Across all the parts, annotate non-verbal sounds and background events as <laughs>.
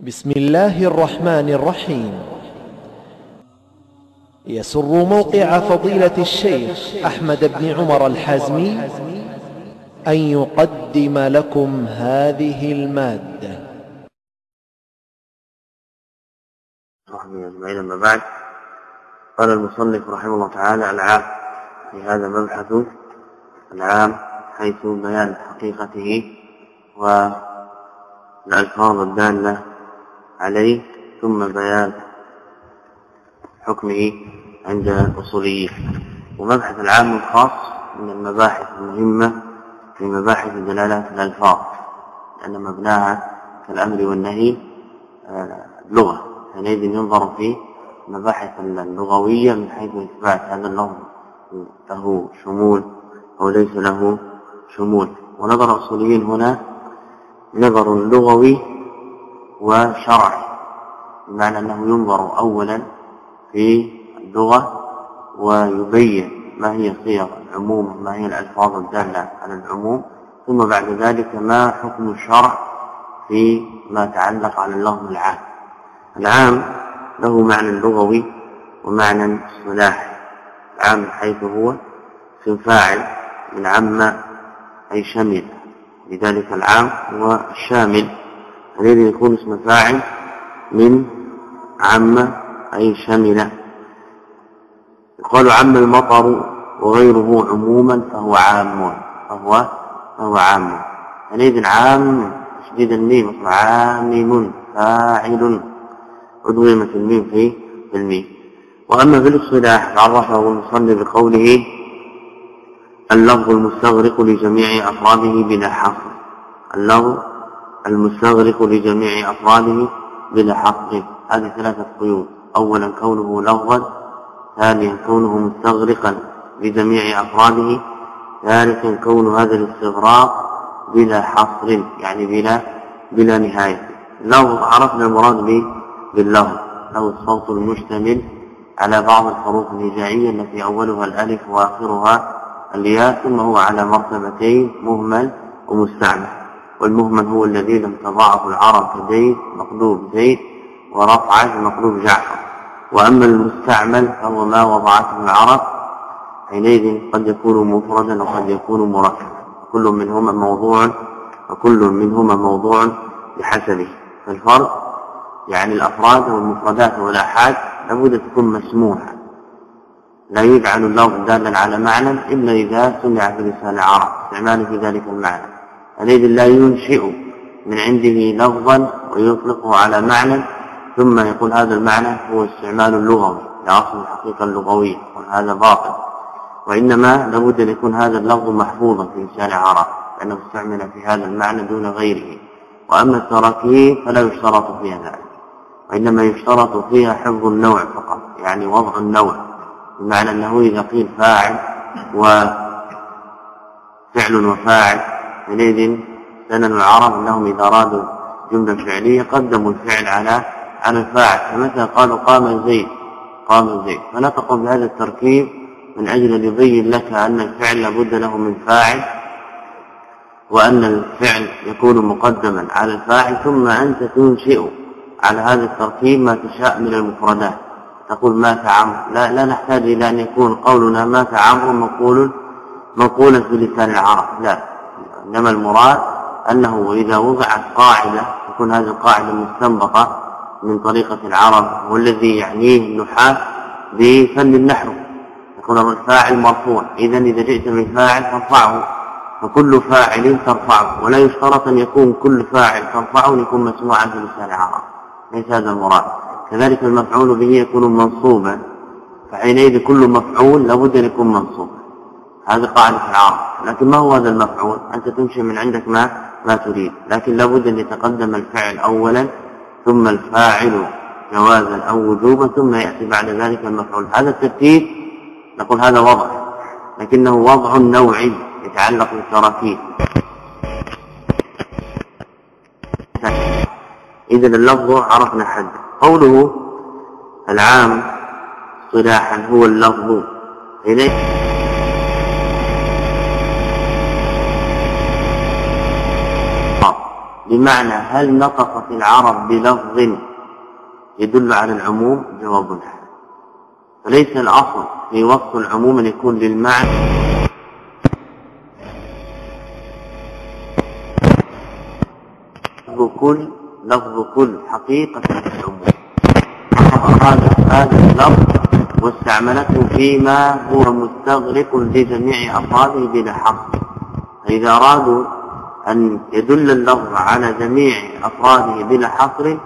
بسم الله الرحمن الرحيم. يسر موقع فضيلة الشيخ أحمد بن عمر الحازمي أن يقدم لكم هذه المادة. صحبه أجمعين أما بعد قال المصنف رحمه الله تعالى العام في هذا مبحث العام حيث بيان حقيقته والألفاظ الدالة عليه ثم بيان حكمه عند الأصوليين ومبحث العام الخاص من المباحث المهمة في مباحث دلالات الألفاظ لأن مبناها كالأمر والنهي لغة. حينئذ ينظر في مباحث اللغوية من حيث إثبات هذا اللفظ له شمول أو ليس له شمول. ونظر الأصوليين هنا نظر لغوي وشرعي بمعنى أنه ينظر أولا في اللغة ويبين ما هي صيغ العموم ما هي الألفاظ الدالة على العموم ثم بعد ذلك ما حكم الشرع في ما تعلق على اللفظ العام. العام له معنى لغوي ومعنى اصطلاحي العام حيث هو اسم فاعل من عم أي شمل لذلك العام هو الشامل الذي يكون اسم فاعل من عم أي شمل يقال عم المطر وغيره عموما فهو عام. فهو فهو عام. حينئذ عام تشديد الميم عامم فاعل. أدغمت الميم في الميم. وأما في الاصطلاح فعرفه المصنف بقوله اللفظ المستغرق لجميع أفراده بلا حصر اللفظ المستغرق لجميع أفراده بلا حصر هذه ثلاثة قيود. أولا كونه لفظا ثانيا كونه مستغرقا لجميع أفراده ثالثا كون هذا الاستغراق بلا حصر يعني بلا بلا نهاية. لفظ عرفنا المراد به باللفظ له الصوت المشتمل على بعض الحروف الهجائية التي أولها الألف وآخرها الياء ثم هو على مرتبتين مهمل ومستعمل. والمهمل هو الذي لم تضاعف العرب كزيد مقلوب زيد ورفعه مقلوب جعفر. وأما المستعمل فهو ما وضعته العرب حينئذ قد يكون مفردا وقد يكون مركبا. كل منهما موضوع وكل منهما موضوع بحسبه. فالفرق يعني الأفراد والمفردات والآحاد لابد تكون مسموحة. لا يجعل اللفظ دالا على معنى إلا إذا سمع في لسان العرب. استعماله في ذلك المعنى. الذي لا ينشئ من عنده لفظا ويطلقه على معنى ثم يقول هذا المعنى هو استعمال اللغوي لأصل الحقيقة اللغوية وهذا باطل. وإنما لابد أن يكون هذا اللفظ محفوظا في لسان العرب لأنه استعمل في هذا المعنى دون غيره. وأما التراكيب فلا يشترط فيها ذلك. وإنما يشترط فيها حفظ النوع فقط يعني وضع النوع بمعنى أنه إذا قيل فاعل وفعل وفاعل حينئذ سنن العرب أنهم إذا أرادوا جملة فعلية قدموا الفعل على على الفاعل فمثلا قالوا قام زيد قام زيد فنطقوا بهذا التركيب من أجل أن يبين لك أن الفعل لابد له من فاعل وأن الفعل يكون مقدما على الفاعل ثم أنت تنشئ على هذا التركيب ما تشاء من المفردات. تقول مات عمرو لا لا نحتاج إلى أن يكون قولنا مات عمرو مقول مقولا في لسان العرب لا. إنما المراد أنه إذا وضعت قاعدة تكون هذه القاعدة مستنبطة من طريقة العرب والذي يعنيه النحاة بفن النحو يكون الفاعل مرفوع. اذا إذا جئت بالفاعل فارفعه فكل فاعل ترفعه ولا يشترط أن يكون كل فاعل ترفعه يكون مسموعا في لسان العرب. ليس هذا المراد. كذلك المفعول به يكون منصوبا فحينئذ كل مفعول لابد أن يكون منصوبا. هذه قاعدة العرب. لكن ما هو هذا المفعول؟ أنت تمشي من عندك ما ما تريد. لكن لابد أن يتقدم الفعل اولا ثم الفاعل جوازا أو وجوبا ثم يأتي بعد ذلك المفعول. هذا الترتيب نقول هذا وضع لكنه وضع نوعي يتعلق بالتراكيب. اذا اللفظ عرفنا حد. قوله العام اصطلاحا هو اللفظ. إليه؟ بمعنى هل نطقت العرب بلفظ يدل على العموم؟ جواب لا. فليس الأصل في وصف العموم أن يكون للمعنى. لفظ كل لفظ كل حقيقة العموم هذا هذا اللفظ واستعملته فيما هو مستغرق لجميع أفراده بلا حق. فإذا أرادوا أن يدل اللفظ على جميع أفراده بلا حصر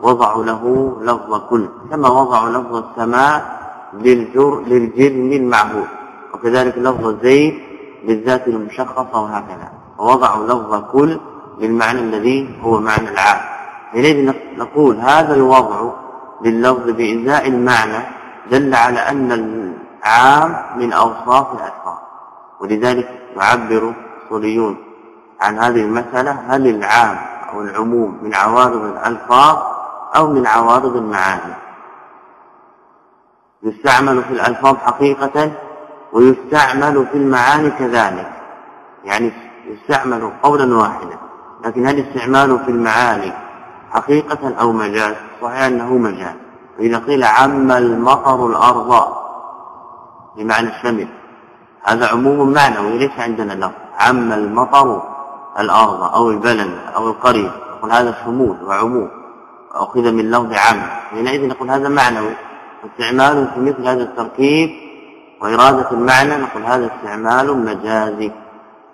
وضعوا له لفظ كل كما وضعوا لفظ السماء للجر للجرم المعهود وكذلك لفظ زيد بالذات المشخصة وهكذا ووضعوا لفظ كل للمعنى الذي هو معنى العام. إليه نقول هذا الوضع لللفظ بإنزاء المعنى دل على أن العام من أوصاف الألفاظ ولذلك يعبر الصوليون عن هذه المسألة هل العام أو العموم من عوارض الألفاظ أو من عوارض المعاني؟ يستعمل في الألفاظ حقيقة ويستعمل في المعاني كذلك. يعني يستعمل قولا واحدا لكن هل استعماله في المعاني حقيقة أو مجاز؟ صحيح أنه مجاز. وإذا قيل عم المطر الأرض بمعنى الشمل هذا عموم معنوي ليس عندنا لفظ. عم المطر الأرض أو البلد أو القرية نقول هذا شمول وعموم. أخذ من لفظ عم حينئذ نقول هذا معنوي. استعمال في مثل هذا التركيب وإرادة المعنى نقول هذا استعمال مجازي.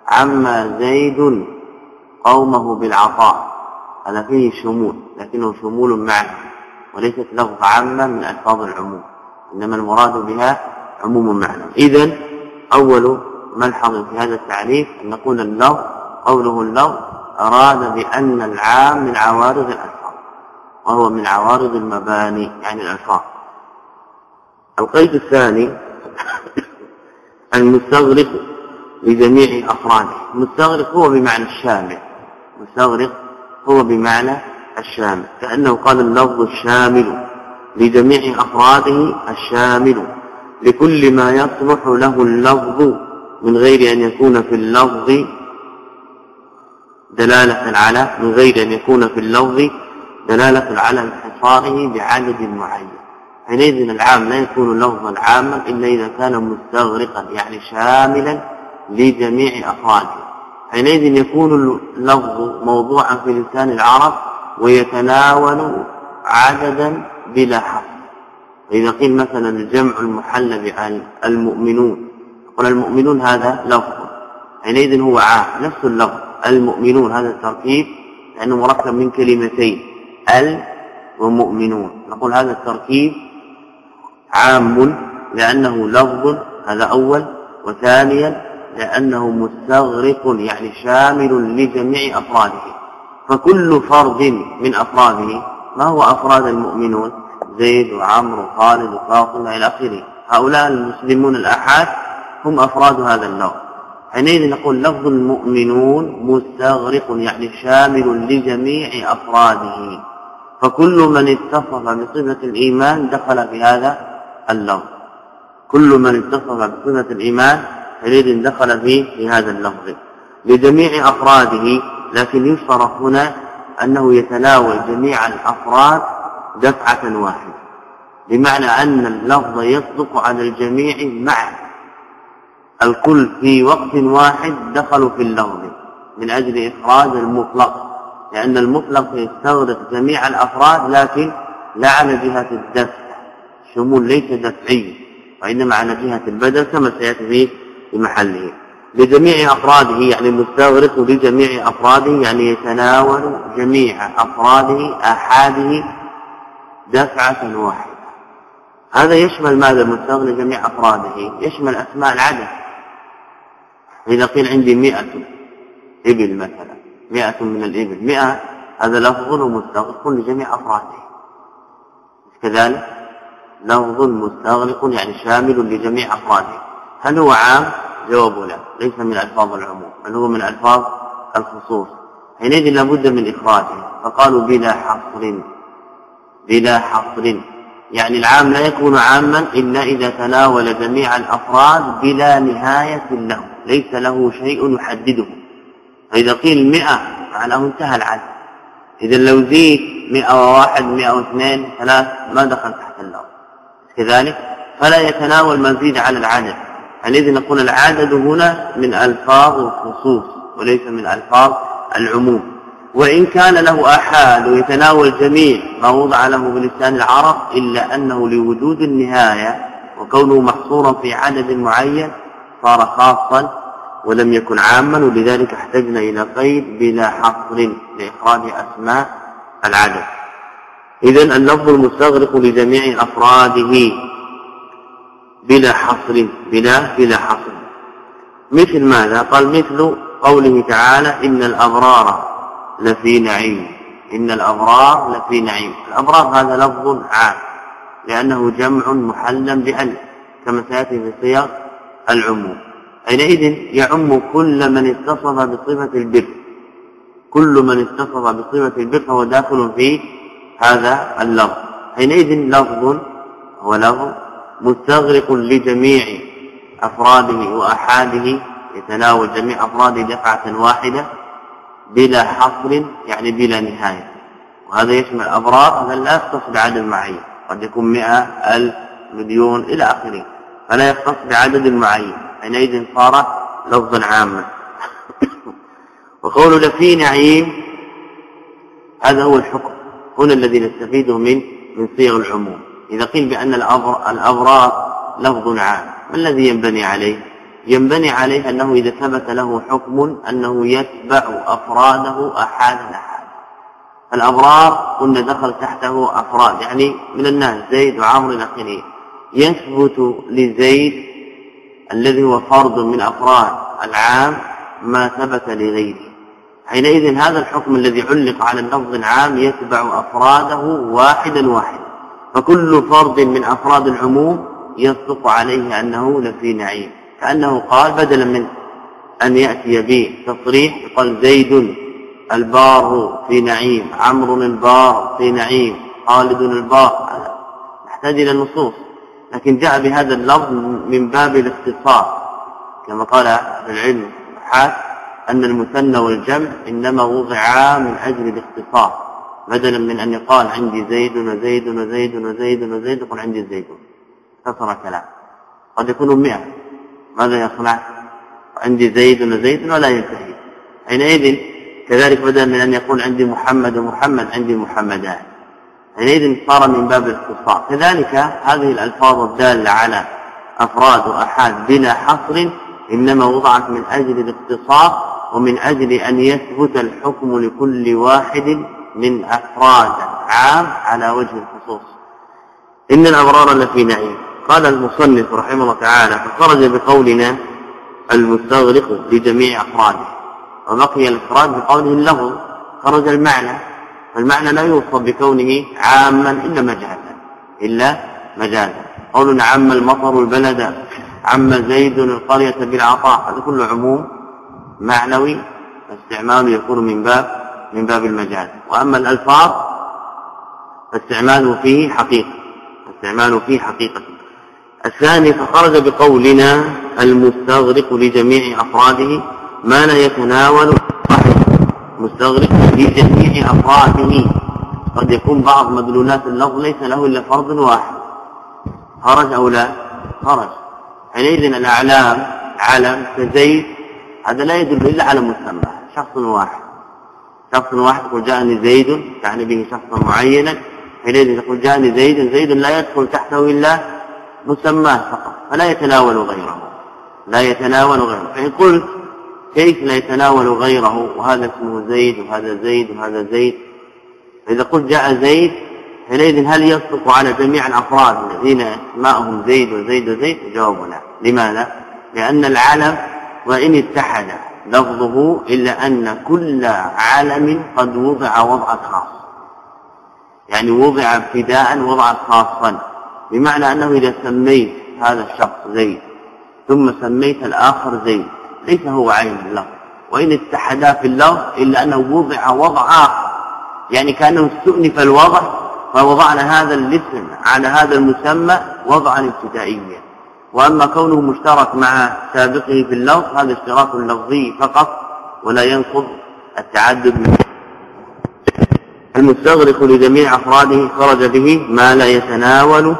عم زيد قومه بالعطاء. هذا فيه شمول لكنه شمول معنى وليست لفظ عامة من ألفاظ العموم. إنما المراد بها عموم معنى. إذا أول ملحظ في هذا التعريف أن نقول اللفظ قوله اللفظ أراد بأن العام من عوارض الألفاظ وهو من عوارض المباني يعني الألفاظ. القيد الثاني <coughs> المستغرق لجميع أفراده. المستغرق هو بمعنى الشامل مستغرق هو بمعنى الشامل كأنه قال اللفظ الشامل لجميع أفراده الشامل. لكل ما يصلح له اللفظ من غير أن يكون في اللفظ دلالة على من غير أن يكون في اللفظ دلالة على انحصاره بعدد معين. حينئذ العام لا يكون لفظا عاما إلا إذا كان مستغرقا يعني شاملا لجميع أفراده حينئذ يكون اللفظ موضوعا في لسان العرب ويتناول عددا بلا حصر فإذا قيل مثلا الجمع المحل المؤمنون قل المؤمنون هذا لفظ. حينئذ هو عام نفس اللفظ. المؤمنون هذا التركيب لأنه مركب من كلمتين ال ومؤمنون نقول هذا التركيب عام لأنه لفظ هذا أول. وثانيا لأنه مستغرق يعني شامل لجميع أفراده. فكل فرد من أفراده ما هو أفراد المؤمنون؟ زيد وعمر وخالد وفاطمة إلى آخره. هؤلاء المسلمون الأحاد هم أفراد هذا اللفظ حينئذ نقول لفظ المؤمنون مستغرق يعني شامل لجميع أفراده. فكل من اتصف بصفة الإيمان دخل في هذا اللفظ. كل من اتصف بصفة الإيمان حينئذ دخل فيه في هذا اللفظ. لجميع أفراده لكن يشترط هنا أنه يتناول جميع الأفراد دفعة واحدة. بمعنى أن اللفظ يصدق على الجميع معا الكل في وقت واحد دخلوا في اللفظ من أجل إخراج المطلق لأن المطلق يستغرق جميع الأفراد لكن لا على جهة الدفع. شمول ليس دفعي وإنما على جهة البدل كما سيأتي في محله. لجميع أفراده يعني مستغرق لجميع أفراده يعني يتناول جميع أفراده أحاده دفعة واحدة. هذا يشمل ماذا؟ مستغرق لجميع أفراده يشمل أسماء العدد. إذا قيل عندي مئة إبل مثلا مئة من الإبل مئة هذا لفظ مستغرق لجميع أفراده. كذلك؟ لفظ مستغرق يعني شامل لجميع أفراده. هل هو عام؟ جواب لا ليس من ألفاظ العموم بل هو من ألفاظ الخصوص. حينئذ لابد من اخراجه فقالوا بلا حصر بلا حصر. يعني العام لا يكون عاما إلا إذا تناول جميع الأفراد بلا نهاية له ليس له شيء يحدده. فإذا قيل 100 معناه انتهى العدد. إذا لو زيد 101 102 ثلاث ما دخل تحت اللفظ كذلك فلا يتناول ما زيد على العدد. حينئذ نقول العدد هنا من ألفاظ الخصوص وليس من ألفاظ العموم. وإن كان له أحاد ويتناول جميع ما وضع له بلسان العرب إلا أنه لوجود النهاية وكونه محصورا في عدد معين صار خاصا ولم يكن عاما ولذلك احتجنا إلى قيد بلا حصر لإخراج أسماء العدد. إذا اللفظ المستغرق لجميع أفراده بلا حصر بلا بلا حصر. مثل ماذا؟ قال مثل قوله تعالى إن الأبرار لفي نعيم. إن الأبرار لفي نعيم. الأبرار هذا لفظ عام لأنه جمع محلا بأن كما سيأتي في صيغ العموم. حينئذ يعم كل من اتصف بصفة البر. كل من اتصف بصفة البر فهو داخل في هذا اللفظ. حينئذ لفظ هو لفظ مستغرق لجميع أفراده وأحاده يتناول جميع أفراده دفعة واحدة. بلا حصر يعني بلا نهاية. وهذا يشمل أبرار هذا لا يختص بعدد معين قد يكون مئة ألف مليون إلى آخره. فلا يختص بعدد معين حينئذ صار لفظا عاما. <coughs> وقول لفي نعيم هذا هو الحكم. هنا الذي نستفيده من من صيغ العموم. إذا قيل بأن الأبرار لفظ عام ما الذي ينبني عليه؟ ينبني عليه أنه إذا ثبت له حكم أنه يتبع أفراده أحاد أحاد الأبرار قلنا دخل تحته أفراد يعني من الناس زيد وعمر إلى آخره. يثبت لزيد الذي هو فرد من أفراد العام ما ثبت لغيره. حينئذ هذا الحكم الذي علق على اللفظ العام يتبع أفراده واحدا واحدا فكل فرد من أفراد العموم يصدق عليه أنه لفي نعيم. كأنه قال بدلا من أن يأتي بتصريح قال زيد البار في نعيم عمرو البار في نعيم خالد البار. نحتاج إلى النصوص لكن جاء بهذا اللفظ من باب الاختصاص كما قال أهل العلم حاس أن المثنى والجمع إنما وضعا من أجل الاختصاص بدلا من أن يقال عندي زيد وزيد وزيد وزيد وزيد يقول عندي زيد. اختصر كلام قد يكون 100 ماذا يصنع؟ عندي زيد وزيد ولا ينتهي. حينئذ كذلك بدلا من أن يقول عندي محمد ومحمد عندي محمدان. حينئذ صار من باب الاختصاص كذلك هذه الألفاظ الدالة على أفراد وأحاد بلا حصر إنما وضعت من أجل الاختصاص ومن أجل أن يثبت الحكم لكل واحد من أفراد عام على وجه الخصوص. إن الأبرار لفي نعيم. قال المصنف رحمه الله تعالى فخرج بقولنا المستغرق لجميع أفراده وبقي الإفراد بقوله اللفظ خرج المعنى والمعنى لا يوصف بكونه عاما إلا مجازا إلا مجازا. قولنا عم المطر البلد عم زيد القرية بالعطاء هذا كله عموم معنوي فاستعماله يكون من باب من باب المجاز. وأما الألفاظ فاستعماله فيه حقيقة استعماله فيه حقيقة. الثاني فخرج بقولنا المستغرق لجميع أفراده ما لا يتناول مستغرق في جميع أفراده. قد يكون بعض مدلولات اللفظ ليس له إلا فرد واحد. خرج أو لا؟ خرج. حينئذ الأعلام علم كزيد هذا لا يدل إلا على مسمى شخص واحد. شخص واحد يقول جاءني زيد يعني به شخصا معينا. حينئذ يقول جاءني زيد زيد لا يدخل تحته إلا مسماه فقط فلا يتناول غيره لا يتناول غيره. فإن قلت كيف لا يتناول غيره؟ وهذا اسمه زيد وهذا زيد وهذا زيد. فإذا قلت جاء زيد حينئذ هل يصدق على جميع الأفراد الذين اسماءهم زيد وزيد وزيد؟ الجواب لا. لماذا؟ لأن العلم وإن اتحد لفظه إلا أن كل علم قد وضع وضعا خاص. يعني وضع ابتداء وضعا خاصا. بمعنى أنه إذا سميت هذا الشخص زيد ثم سميت الآخر زيد ليس هو عين اللفظ وإن اتحدا في اللفظ إلا أنه وضع وضع آخر. يعني كأنه استؤنف الوضع فوضعنا هذا الاسم على هذا المسمى وضعا ابتدائيا. وأما كونه مشترك مع سابقه في اللفظ هذا اشتراك لفظي فقط ولا ينقض التعدد المستغرق لجميع أفراده خرج به ما لا يتناول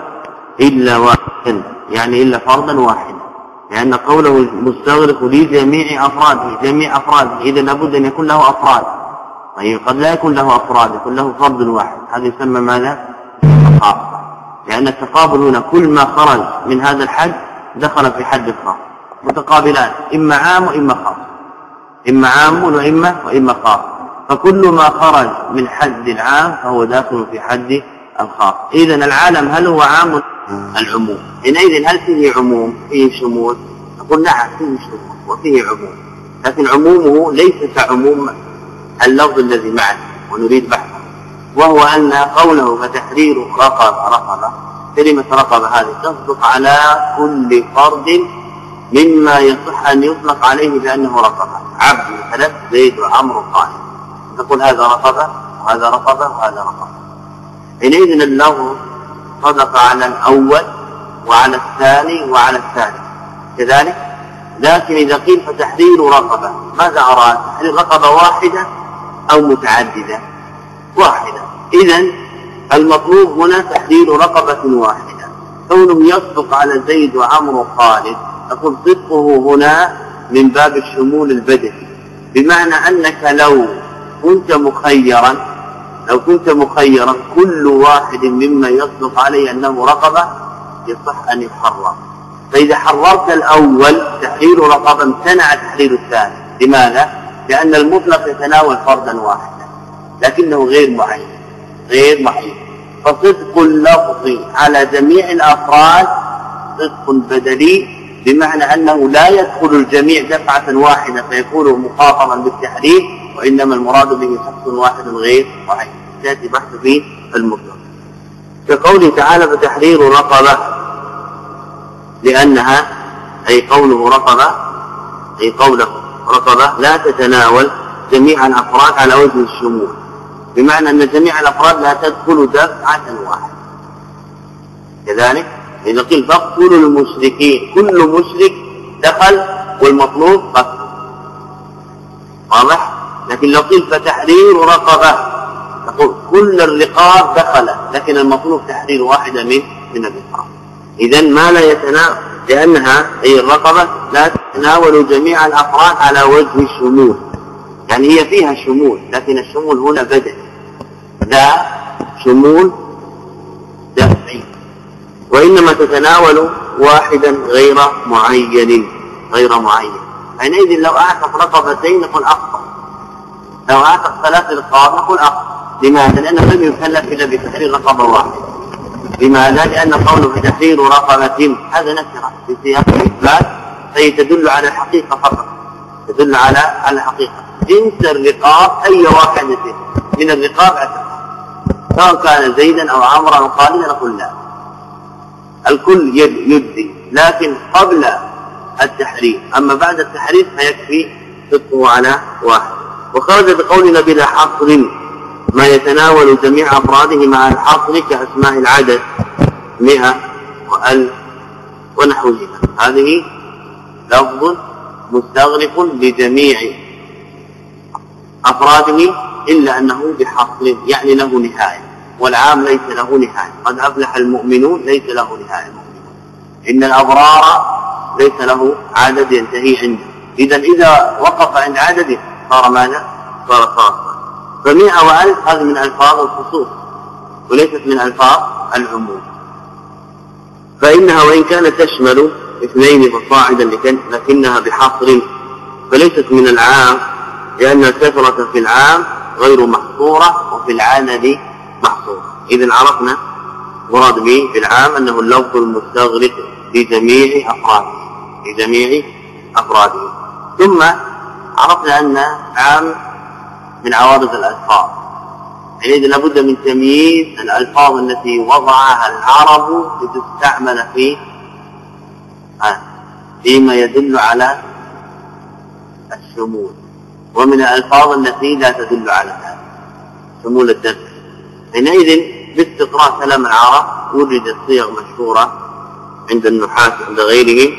إلا واحدا يعني إلا فردا واحدا لأن قوله مستغرق لجميع أفراده جميع أفراده إذا لابد أن يكون له أفراد. طيب قد لا يكون له أفراد يكون له فرد واحد. هذا يسمى ماذا؟ خاصة لأن التقابل هنا كل ما خرج من هذا الحد دخل في حد الخاص. متقابلان إما عام وإما خاص. إما عام وإما وإما خاص. فكل ما خرج من حد العام فهو داخل في حد الخاص. إذا العالم هل هو عام العموم. حينئذ هل فيه عموم؟ فيه شمول نقول نعم فيه شمول وفيه عموم. لكن عمومه ليس كعموم اللفظ الذي معنا ونريد بحثه. وهو أن قوله فتحرير رقب رقبة كلمة رقبة هذه تصدق على كل فرد مما يصح أن يطلق عليه بأنه رقبة. عبد مثلا زيد وعمرو قائم تقول هذا رقبة وهذا رقبة وهذا رقبة. حينئذ اللفظ صدق على الأول وعلى الثاني وعلى الثالث. كذلك؟ لكن إذا قيل فتحرير رقبة ماذا أراد؟ تحرير رقبة واحدة أو متعددة؟ واحدة. إذا المطلوب هنا تحرير رقبة واحدة. كونه يصدق على زيد وعمرو خالد أقول صدقه هنا من باب الشمول البدني. بمعنى أنك لو كنت مخيرا لو كنت مخيرا كل واحد مما يصدق عليه أنه رقبة يصح أن يحرر. فإذا حررت الأول تحرير رقبة امتنع تحرير الثاني. لماذا؟ لأن المطلق يتناول فردا واحدا لكنه غير معين غير معين فصدق اللفظ على جميع الأفراد صدق بدلي بمعنى أنه لا يدخل الجميع دفعة واحدة فيكون مخاطبا بالتحرير. وإنما المراد به شخص واحد غير واحد. يأتي بحث في المطلق. كقوله تعالى فتحرير رقبة. لأنها أي قوله رقبة أي قوله رقبة لا تتناول جميع الأفراد على وجه الشمول. بمعنى أن جميع الأفراد لا تدخل دفعة واحدة. كذلك إذا قيل فاقتلوا المشركين كل مشرك دخل والمطلوب قتله واضح؟ لكن لو قيل فتحرير رقبة تقول كل الرقاب دخل لكن المطلوب تحرير واحدة من من الرقاب. إذا ما لا يتناول لأنها أي الرقبة لا تتناول جميع الأفراد على وجه الشمول. يعني هي فيها شمول لكن الشمول هنا بدل لا شمول دفعي. وإنما تتناول واحدا غير معين غير معين. حينئذ لو أعتق رقبتين نقول أخطأ. لو أعتق ثلاث رقاب نقول أخطأ لماذا؟ لأنه لم يكلف إلا بتحرير رقبة واحدة لماذا؟ لأن قوله تحرير رقبة هذا نكرة في سياق الإثبات فهي تدل على الحقيقة فقط. تدل على على الحقيقة جنس الرقاب أي واحد من الرقاب اعتق سواء كان زيدا أو عمرا أو خالدا نقول لا. الكل يجزي لكن قبل التحريم أما بعد التحريم فيكفي صدقه على واحد. وخرج بقولنا بلا حصر ما يتناول جميع أفراده مع الحصر كأسماء العدد مئة وألف ونحوهما هذه لفظ مستغرق لجميع أفراده إلا أنه بحصر يعني له نهاية والعام ليس له نهاية. قد أفلح المؤمنون ليس له نهاية. المؤمنون إن الأبرار ليس له عدد ينتهي عنده. إذا إذا وقف عند عدده صار ماذا؟ صار خاصا. فمئة وألف هذه من ألفاظ الخصوص وليست من ألفاظ العموم. فإنها وإن كانت تشمل اثنين فصاعدا لكنها بحصر فليست من العام لأن الكثرة في العام غير محصورة وفي العدد محصورة. إذا عرفنا مراد به في العام أنه اللفظ المستغرق في جميع أفراده في جميع أفراده. ثم عرفنا أن عام من عوارض الألفاظ. حينئذ لابد من تمييز الألفاظ التي وضعها العرب لتستعمل في فيما يدل على الشمول. ومن الألفاظ التي لا تدل على شمول الدفع حينئذ باستقراء كلام العرب وجدت صيغ مشهورة عند النحاة عند غيره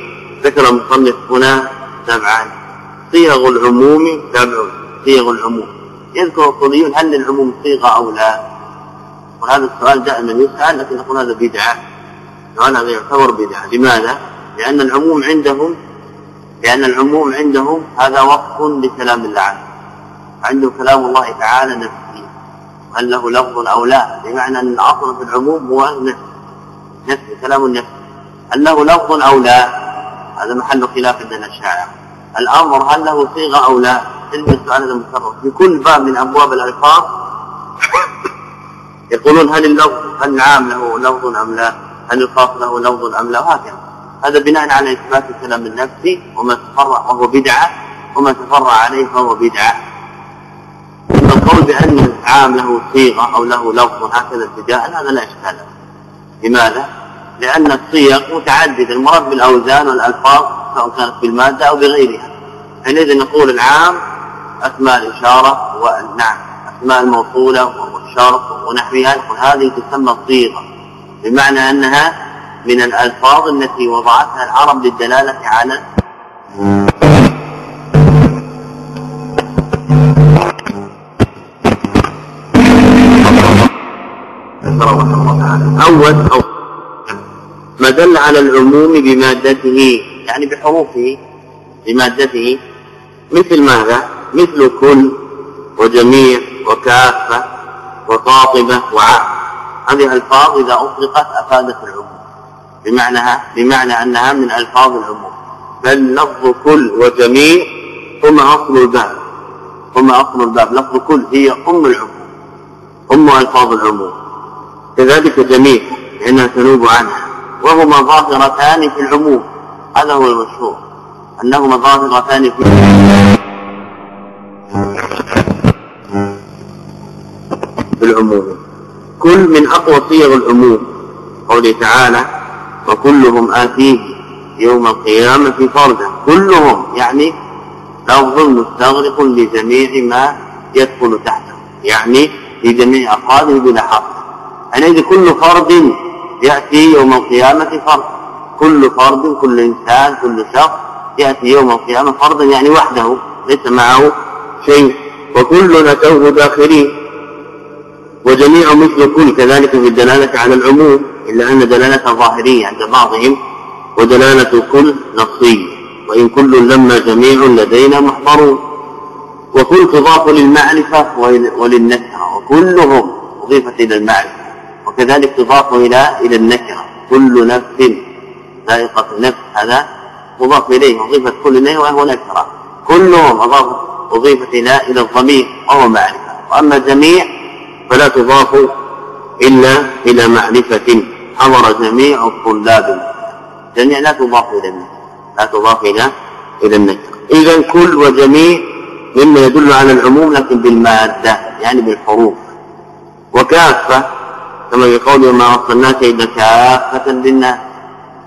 ذكر المصنف هنا سبعا. صيغ العموم سبع صيغ العموم يذكر الاصوليون هل للعموم صيغة أو لا؟ وهذا السؤال دائما يسأل لكن نقول هذا بدعة. السؤال هذا يعتبر بدعة. لماذا؟ لأن العموم عندهم لأن العموم عندهم هذا وصف لكلام الله. عنه عنده كلام الله تعالى نفسي. هل له لفظ أو لا؟ بمعنى أن الأصل في العموم هو نفس. نفس كلام النفس. هل له لفظ أو لا؟ هذا محل خلاف عند الشاعر. الأمر هل له صيغة أو لا؟ علم السؤال هذا مكرر في كل باب من أبواب الالفاظ يقولون هل اللفظ هل العام له لفظ أم لا؟ هل الخاص له لفظ أم لا؟ وهكذا. هذا بناء على إثبات الكلام النفسي وما تفرع وهو بدعة وما تفرع عليه فهو بدعة. القول بأن العام له صيغة أو له لفظ هكذا ابتداء هذا لا إشكال. لماذا؟ لأن الصيغ متعدده المراد بالأوزان والألفاظ سواء كانت بالمادة أو بغيرها. حينئذ نقول العام اسماء الاشاره ونعم اسماء الموصوله والشرط ونحوها. هذه تسمى صيغه بمعنى أنها من الألفاظ التي وضعتها العرب للدلالة على أول أو ما دل على العموم بمادته يعني بحروفه بمادته مثل ماذا؟ مثل كل وجميع وكافة وقاطبة وعام هذه ألفاظ إذا أطلقت أفادت العموم. بمعنى بمعنى أنها من ألفاظ العموم. بل لفظ كل وجميع هم أصل الباب. هم أصل الباب. لفظ كل هي أم العموم. أم ألفاظ العموم. كذلك جميع لأنها تنوب عنها. وهما ظاهرتان في العموم. هذا هو المشهور أنهما ظاهرتان في في العموم كل من أقوى صيغ العموم قوله تعالى وكلهم آتيه يوم القيامة فردا كلهم يعني لفظ مستغرق لجميع ما يدخل تحته. يعني في جميع أفراده بلا حصر حينئذ كل فرد يأتي يوم القيامة فرد كل فرد كل إنسان كل شخص يأتي يوم القيامة فردا يعني وحده ليس معه شيء. وكل أتوه داخلين. وجميع مثل كل كذلك في الدلالة على العموم إلا أن دلالة ظاهرية عند بعضهم ودلالة كل نصية. وإن كل لما جميع لدينا محضرون. وكل تضاف للمعرفة وللنكرة. وكلهم أضيفت إلى المعرفة. وكذلك تضاف إلى إلى النكرة. كل نفس ذائقة النفس هذا مضاف إليه أضيفت كل إليه وهو نكرة كلهم أضاف أضيفت إلى إلى الضمير وهو معرفة. وأما جميع فلا تضاف إلا إلى معرفة حضر جميع الطلاب. جميع لا تضاف إلى النكرة لا تضاف إلى إلى النكرة إذا كل وجميع مما يدل على العموم لكن بالمادة يعني بالحروف. وكافة كما يقول ما أرسلناك إلا كافة للناس.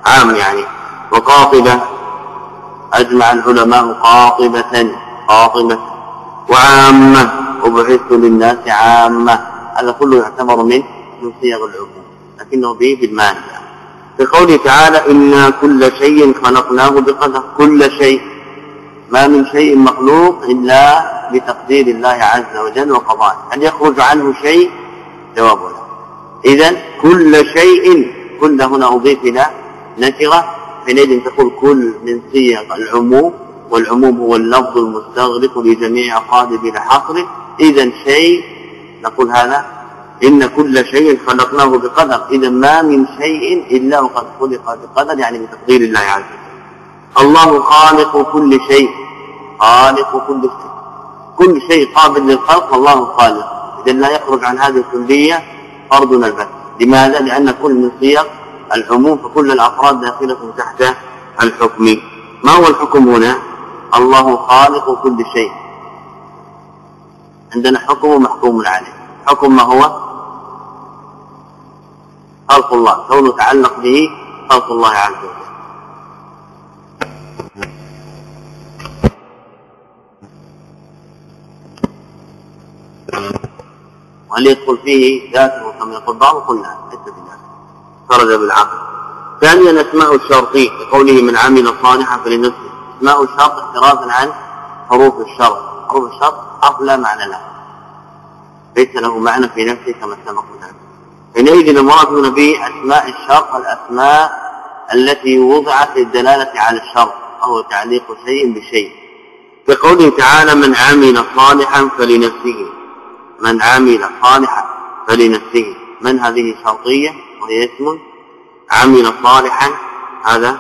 عام يعني وقاطبة أجمع العلماء قاطبة قاطبة وعامة وبعثت للناس عامة هذا كله يعتبر من من صيغ العموم لكنه به بالمانع في قوله تعالى إنا كل شيء خلقناه بقدر كل شيء ما من شيء مخلوق إلا بتقدير الله عز وجل وقضائه هل يخرج عنه شيء؟ جواب لا. إذا كل شيء كل هنا أضيف إلى نكرة حينئذ تقول كل من صيغ العموم والعموم هو اللفظ المستغرق لجميع أفراد بلا حصر إذا شيء نقول هذا إن كل شيء خلقناه بقدر. إذا ما من شيء إلا وقد خلق بقدر يعني بتقدير الله عز وجل. الله خالق كل شيء خالق كل شيء. كل شيء قابل للخلق الله خالق. إذا لا يخرج عن هذه الكلية فرضنا البت. لماذا؟ لأن كل من صيغ العموم فكل الأفراد داخلة تحت الحكم. ما هو الحكم هنا؟ الله خالق كل شيء. عندنا حكم محكوم عليه. حكم ما هو؟ خلق الله. كونه تعلق به خلق الله عز وجل. وهل يدخل فيه ذاته كما يقول بعض قلنا ليس بذاته خرج بالعقل. ثانيا أسماء الشرط كقوله من عمل صالحا فلنفسه. أسماء الشرط احترازا عن حروف الشرط. حروف الشرط حرف لا معنى له ليس له معنى في نفسه كما سبق لنا. حينئذ المراد هنا باسماء الشرط الأسماء التي وضعت للدلالة على الشرط أو تعليق شيء بشيء. كقوله تعالى من عمل صالحا فلنفسه من عمل صالحا فلنفسه. من هذه شرطيه وهي اسم عمل صالحا. هذا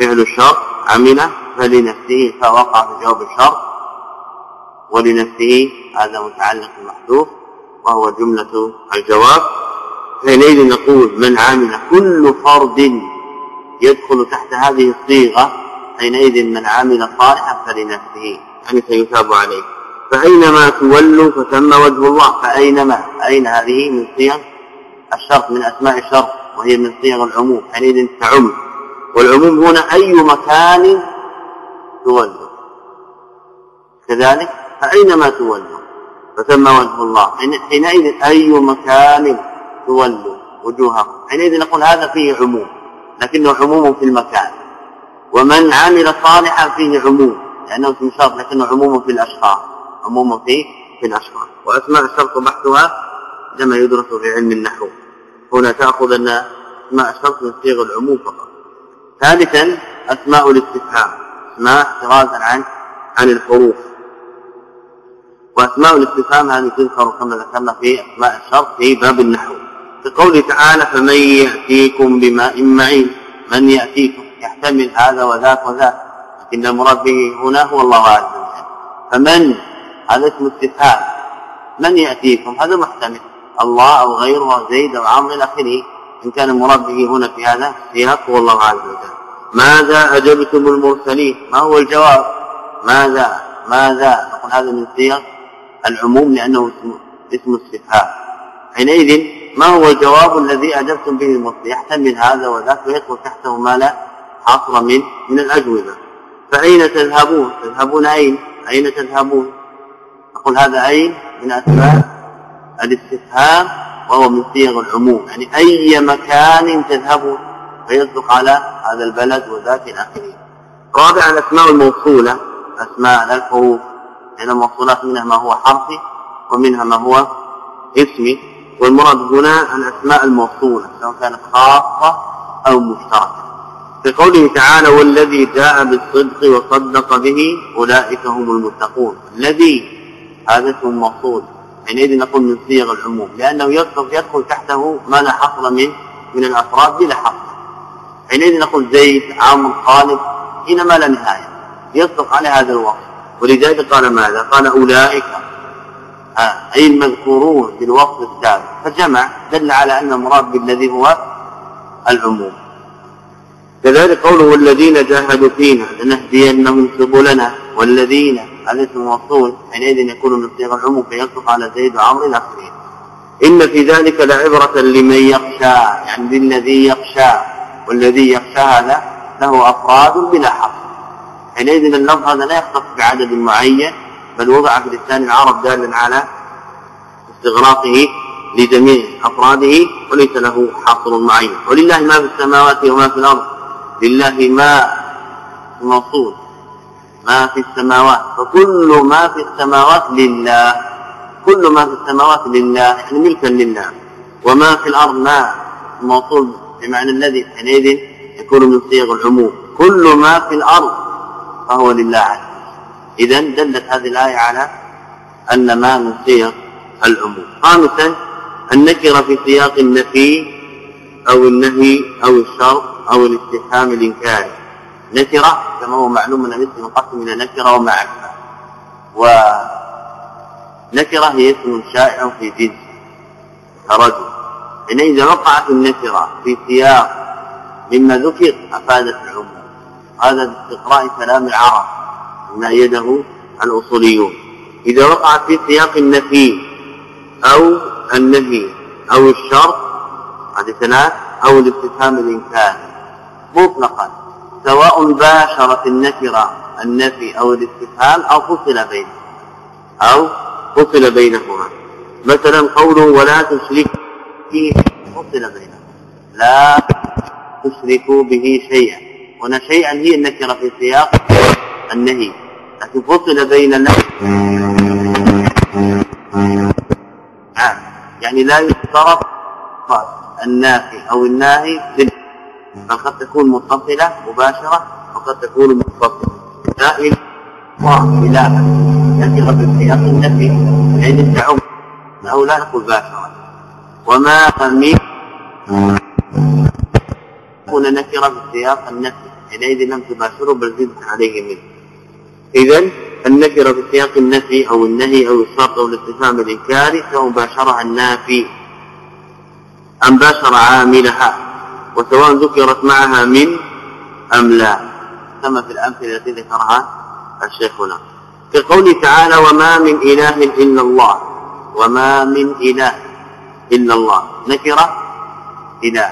فعل الشرط عمل فلنفسه فوقع في جواب الشرط ولنفسه هذا متعلق محذوف وهو جملة الجواب. حينئذ نقول من عمل كل فرد يدخل تحت هذه الصيغة حينئذ من عمل صالحا فلنفسه. يعني سيثاب عليه فأينما تولوا فثم وجه الله. فأينما؟ أين هذه من صيغ؟ الشرط من أسماء الشرط وهي من صيغ العموم حينئذ تعم. والعموم هنا أي مكان تولوا كذلك فأينما تولوا فثم وجه الله. حينئذ أي مكان تولوا وجوهكم حينئذ نقول هذا فيه عموم لكنه عموم في المكان. ومن عمل صالحا فيه عموم لأنه اسم شرط لكنه عموم في الأشخاص. عموم في في الأشخاص. وأسماء الشرط بحثها كما يدرس في علم النحو. هنا تأخذ أن أسماء الشرط من صيغ العموم فقط. ثالثا أسماء الاستفهام. أسماء احترازا عن عن الحروف. وأسماء الاستفهام هذه تذكر كما ذكرنا في أسماء الشرط في باب النحو. في قوله تعالى فمن يأتيكم بماء معين من يأتيكم؟ يحتمل هذا وذاك وذاك. لكن المراد به هنا هو الله عز وجل. فمن؟ هذا اسم استفهام من يأتيكم؟ هذا محتمل. الله أو غيره أو زيد أو عمرو إلى آخره. إن كان المراد به هنا في هذا السياق هو الله عز وجل. ماذا أجبتم المرسلين؟ ما هو الجواب؟ ماذا؟ ماذا؟ نقول هذا من سياق العموم لأنه اسم اسم استفهام حينئذ ما هو الجواب الذي أجبتم به المرسل يحتمل هذا وذاك ويدخل تحته ما لا حصر من من الأجوبة. فأين تذهبون؟ تذهبون أين؟ أين تذهبون؟ نقول هذا أين؟ من أسماء الاستفهام وهو من صيغ العموم. يعني أي مكان تذهبون فيصدق على هذا البلد وذات الاخرين رابعا الأسماء الموصولة. أسماء الحروف. لأن الموصولات منها ما هو حرفي ومنها ما هو اسمي. والمراد هنا الأسماء الموصولة سواء كانت خاصة أو مشتركة. في قوله تعالى والذي جاء بالصدق وصدق به أولئك هم المتقون. الذي هذا اسم موصول. حينئذ نقول من صيغ العموم لأنه يدخل تحته ما لا حصر من من الأفراد بلا حصر. حينئذ نقول زيد عمرو خالد حينما لا نهاية. يصدق على هذا الوصف ولذلك قال ماذا؟ قال أولئك آه أي المذكورون في الوصف السابق فجمع دل على أن المراد بالذي هو العموم. كذلك قوله والذين جاهدوا فينا لنهدينهم سبلنا والذين هذا اسم موصول حينئذ يكون من صيغ العموم فيصدق على زيد وعمرو إلى اخره إن في ذلك لعبرة لمن يخشى يعني للذي يخشى. والذي يخشى هذا له أفراد بلا حصر حينئذ اللفظ هذا لا يختص بعدد معين بل وضع في لسان العرب دالا على استغراقه لجميع أفراده وليس له حصر معين. ولله ما في السماوات وما في الأرض. لله ما موصول ما في السماوات. فكل ما في السماوات لله كل ما في السماوات لله يعني ملكا لله. وما في الأرض ما موصول بمعنى الذي حينئذ يكون من صيغ العموم. كل ما في الأرض فهو لله عز اذا دلت هذه الآية على أن ما من صيغ العموم. خامسا النكره في سياق النفي أو النهي أو الشرط أو الاستفهام الإنكاري. نكرة كما هو معلوم أن الاسم ينقسم إلى نكره ومعرفه ونكرة هي اسم شائع في جنس كرجل. حينئذ وقعت النكرة في سياق مما ذكر أفادت العموم. هذا باستقراء كلام العرب ما يده الأصوليون. إذا وقعت في سياق النفي أو النهي أو الشرط هذه ثلاث أو الاستفهام الإنكاري. مطلقا سواء باشرت النكرة النفي أو الاستفهام أو فصل بينهما. أو فصل بينهما. مثلا قوله ولا تشرك فيه فصل بينهما. لا تشركوا به شيئا. هنا شيئا هي النكرة في سياق النهي. لكن فصل بين يعني لا يشترط النافي أو الناهي بل قد تكون متصلة مباشرة وقد تكون منفصلة لا الله إله نكرة في سياق النفي عند تعم أو لا نقول باشرة وما من تكون نكرة في سياق النفي. حينئذ لم تباشره بل زدت عليه منه. إذا النكرة في سياق النفي أو النهي أو الشرط أو الاستفهام الإنكاري سواء النافي. أم باشر عاملها. وسواء ذكرت معها من أم لا. كما في الأمثلة التي ذكرها الشيخ هنا في قوله تعالى وما من إله إلا الله وما من إله إلا الله. نكرة إله.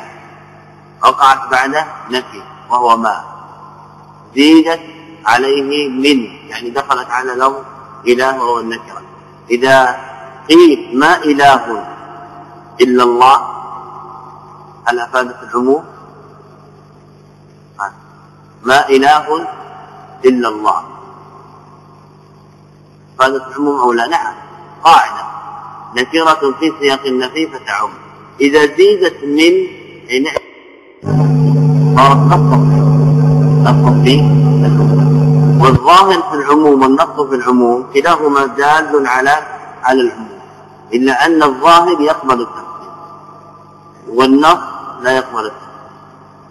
وقعت بعده نفي وهو ما. زيدت عليه من. يعني دخلت على لفظ إله وهو النكرة. إذا قيل ما إله إلا الله هل أفادت العموم؟ ما إله إلا الله. أفادت العموم أو لا؟ نعم قاعدة. نكرة في سياق النفي فتعم إذا زيدت من حينئذ صارت نصا في والظاهر في العموم والنص في العموم كلاهما دال على على العموم. إلا أن الظاهر يقبل التخصيص والنص لا يقبل التخصيص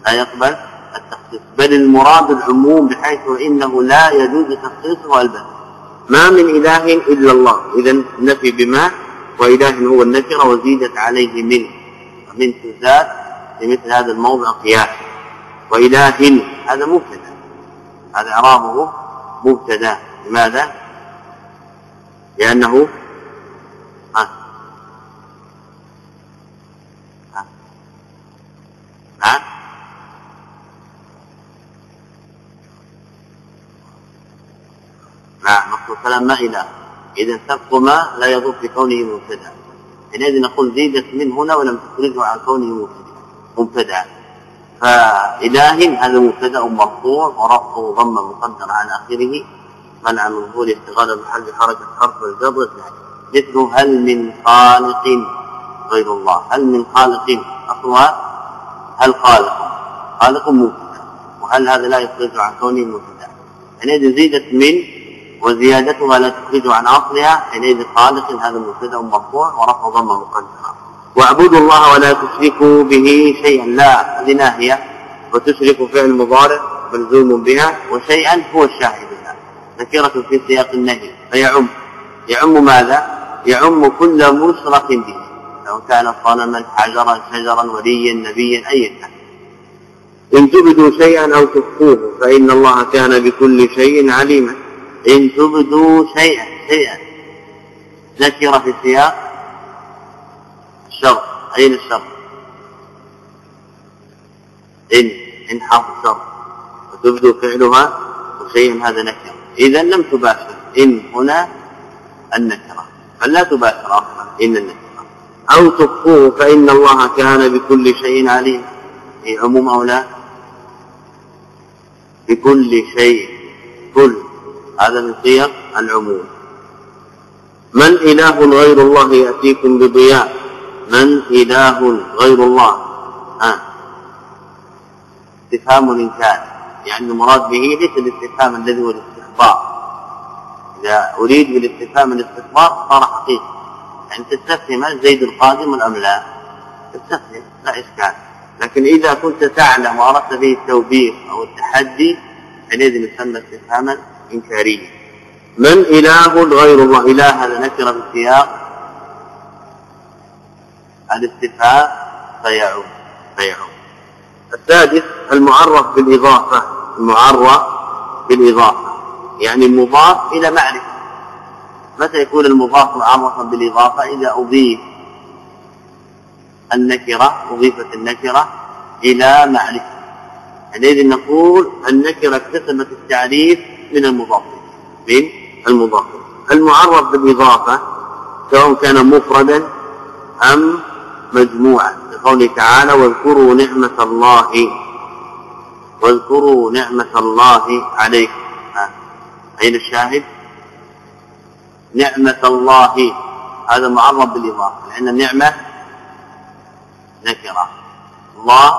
لا يقبل التخصيص بل المراد العموم بحيث إنه لا يجوز تخصيصه البتة ما من إله إلا الله. إذا نفي بما وإله هو النكرة وزيدت عليه من ومن تزاد في مثل هذا الموضع قياس. وإله هذا مبتدا. هذا إعرابه مبتدا. لماذا؟ لأنه ها؟ نعم مقصود كلام ما إله إذا سبق ما لا يضر في كونه مبتدأ. حينئذ نقول زيدت من هنا ولم تخرجه عن كونه مبتدأ. فإله هذا مبتدأ مرفوع ورفعه ضم مقدر على آخره. منع من ظهور اشتغال المحل حركة حرف الجر مثل هل من خالق غير الله؟ هل من خالق أصلها؟ هل خالق؟ خالق مبتدا وهل هذا لا يخرج عن كونه مبتدا حينئذ زيدت من وزيادتها لا تخرج عن أصلها حينئذ خالق هذا مبتدا مرفوع ورفع ضمه مقدرة. واعبدوا الله ولا تشركوا به شيئا. لا هذه ناهية. وتشرك فعل مضارع ملزوم بها وشيئا هو الشاهد لها. نكره في سياق النهي فيعم. يعم ماذا؟ يعم كل مشرك به. سواء كان صنما حجرا شجرا وليا نبيا ايا كان إن تبدوا شيئا أو تخفوه فإن الله كان بكل شيء عليما. إن تبدوا شيئا شيئا. ذكر في سياق الشر. أين الشر؟ إن إن حرف الشر. وتبدو فعلها وشيء هذا نكرة. إذا لم تباشر. إن هنا النكرة. فلا تباشر أصلا. إن النكرة. أو تخفوه فإن الله كان بكل شيء عليم. في عموم أو لا؟ بكل شيء. كل. هذا من صيغ العموم. من إله غير الله يأتيكم بضياء؟ من إله غير الله؟ ها. استفهام الإنكار. يعني المراد به ليس الاستفهام الذي هو الاستخبار. إذا أريد بالاستفهام الاستخبار صار حقيقي يعني تستفهم زيد القادم أم لا؟ تستفهم لا إشكال. لكن إذا كنت تعلم وأردت به التوبيخ أو التحدي حينئذ يسمى استفهاما إنكارية من إله غير الله؟ إله هذا نكر في السياق الاستفهام فيعود فيعود. السادس المعرف بالإضافة المعرف بالإضافة. يعني المضاف إلى معرفة. متى يكون المضاف معرفا بالإضافة؟ إذا أضيف النكرة أضيفت النكرة إلى معرفة حينئذ نقول النكرة اكتسبت التعريف من المضاف من المضاف. المعرف بالإضافة سواء كان مفردا أم مجموعا. لقوله تعالى واذكروا نعمة الله واذكروا نعمة الله عليكم. أين الشاهد؟ نعمة الله. هذا معرب بالإضافة لأن النعمة نكرة. الله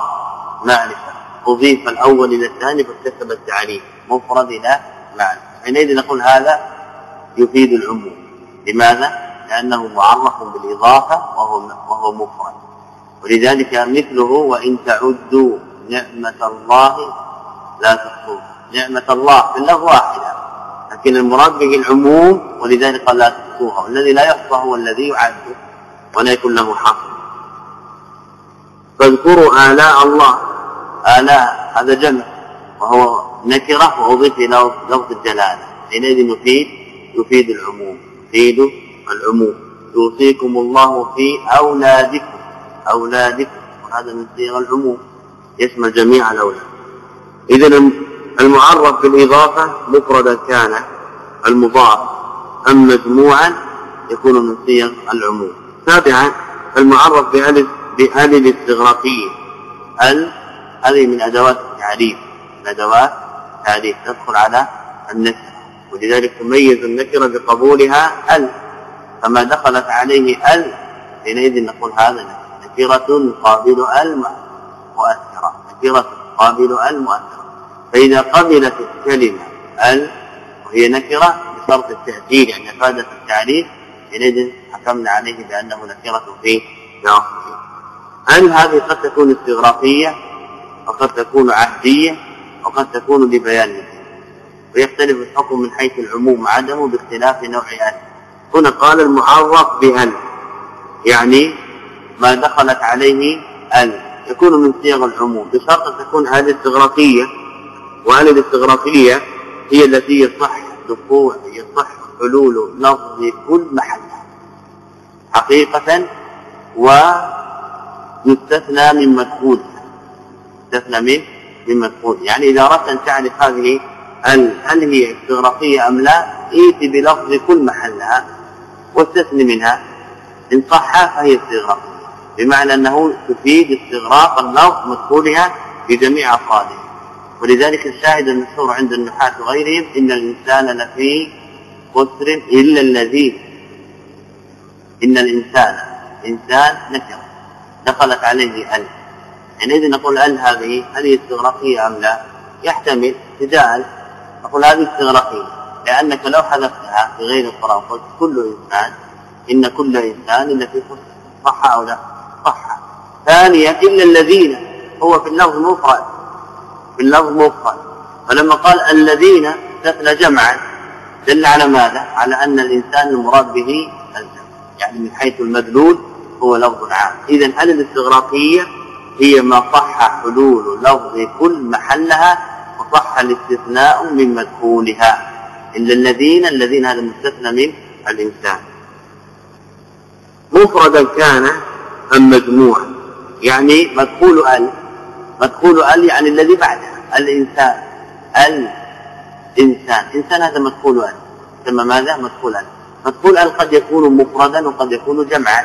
معرفة. أضيف الأول إلى الثاني فاكتسب التعريف. مفرد إلى معرفة. حينئذ نقول هذا يفيد العموم. لماذا؟ لأنه معرف بالإضافة وهو وهو مفرد. ولذلك مثله وإن تعدوا نعمة الله لا تحصوها نعمة الله في واحدة. لكن المراد به العموم ولذلك قال لا تحصوها والذي لا يحصى هو الذي يعد ولا يكون له حصر فاذكروا آلاء الله. آلاء هذا جمع. وهو نكرة وأضيف إلى لفظ الجلالة. حينئذ يفيد يفيد العموم. يفيد العموم. يوصيكم الله في أولادكم. أولادكم. وهذا من صيغ العموم. يشمل جميع الأولاد. إذا المعرف بالإضافة مفردا كان المضاف أم مجموعا يكون من صيغ العموم. سابعا المعرف بألف بأل الاستغراقية ال هذه من أدوات التعريف. من أدوات التعريف. تدخل على النكرة. ولذلك تميز النكرة بقبولها ال. فما دخلت عليه ال حينئذ نقول هذا نكرة قابل ال مؤثرة. نكرة قابل ال مؤثرة. فإذا قبلت الكلمة. ال وهي نكرة بشرط التأثير يعني افادت التعريف حينئذ حكمنا عليه بأنه نكرة في ناصره هل هذه قد تكون استغراقية؟ وقد تكون عهدية؟ وقد تكون لبيان الدين. ويختلف الحكم من حيث العموم عدمه باختلاف نوع ال هنا قال المعرف بأل يعني ما دخلت عليه ال يكون من صيغ العموم. بشرط تكون هذه استغراقية. وهل الاستغراقيه هي التي يصح دخول يصح حلول لفظ كل محل. حقيقة ويستثنى من مدخول يستثنى من من مدخول يعني إذا أردت أن تعرف هذه هل هل هي استغراقية أم لا ائت بلفظ كل محلها واستثني منها. إن صح فهي استغراقية بمعنى أنه تفيد استغراق اللفظ مدخولها في جميع أفراده ولذلك الشاهد المشهور عند النحاة وغيرهم إن الإنسان لفي خسر إلا الذين إن الإنسان إنسان نكرة دخلت عليه ال حينئذ نقول ال هذه هل هي استغراقية أم لا؟ يحتمل ابتداء نقول هذه استغراقية. لأنك لو حذفتها في غير القرآن قلت كل إنسان إن كل إنسان لفي خسر. صح أو لا؟ صح. ثانيا إلا الذين هو في اللفظ مفرد في اللفظ مفرد. فلما قال الذين استثنى جمعا دل على ماذا؟ على أن الإنسان المراد به الجمع. يعني من حيث المدلول هو لفظ عام. اذا هل الاستغراقية هي ما صح حلول لفظ كل محلها وصح الاستثناء من مدخولها. إلا الذين الذين هذا مستثنى من الإنسان. مفردا كان أم مجموعا؟ يعني مدخول ال مدخول ال يعني الذي بعدها الإنسان الإنسان. إنسان هذا مدخول ال ثم ماذا؟ مدخول ال مدخول ال قد يكون مفردا وقد يكون جمعا.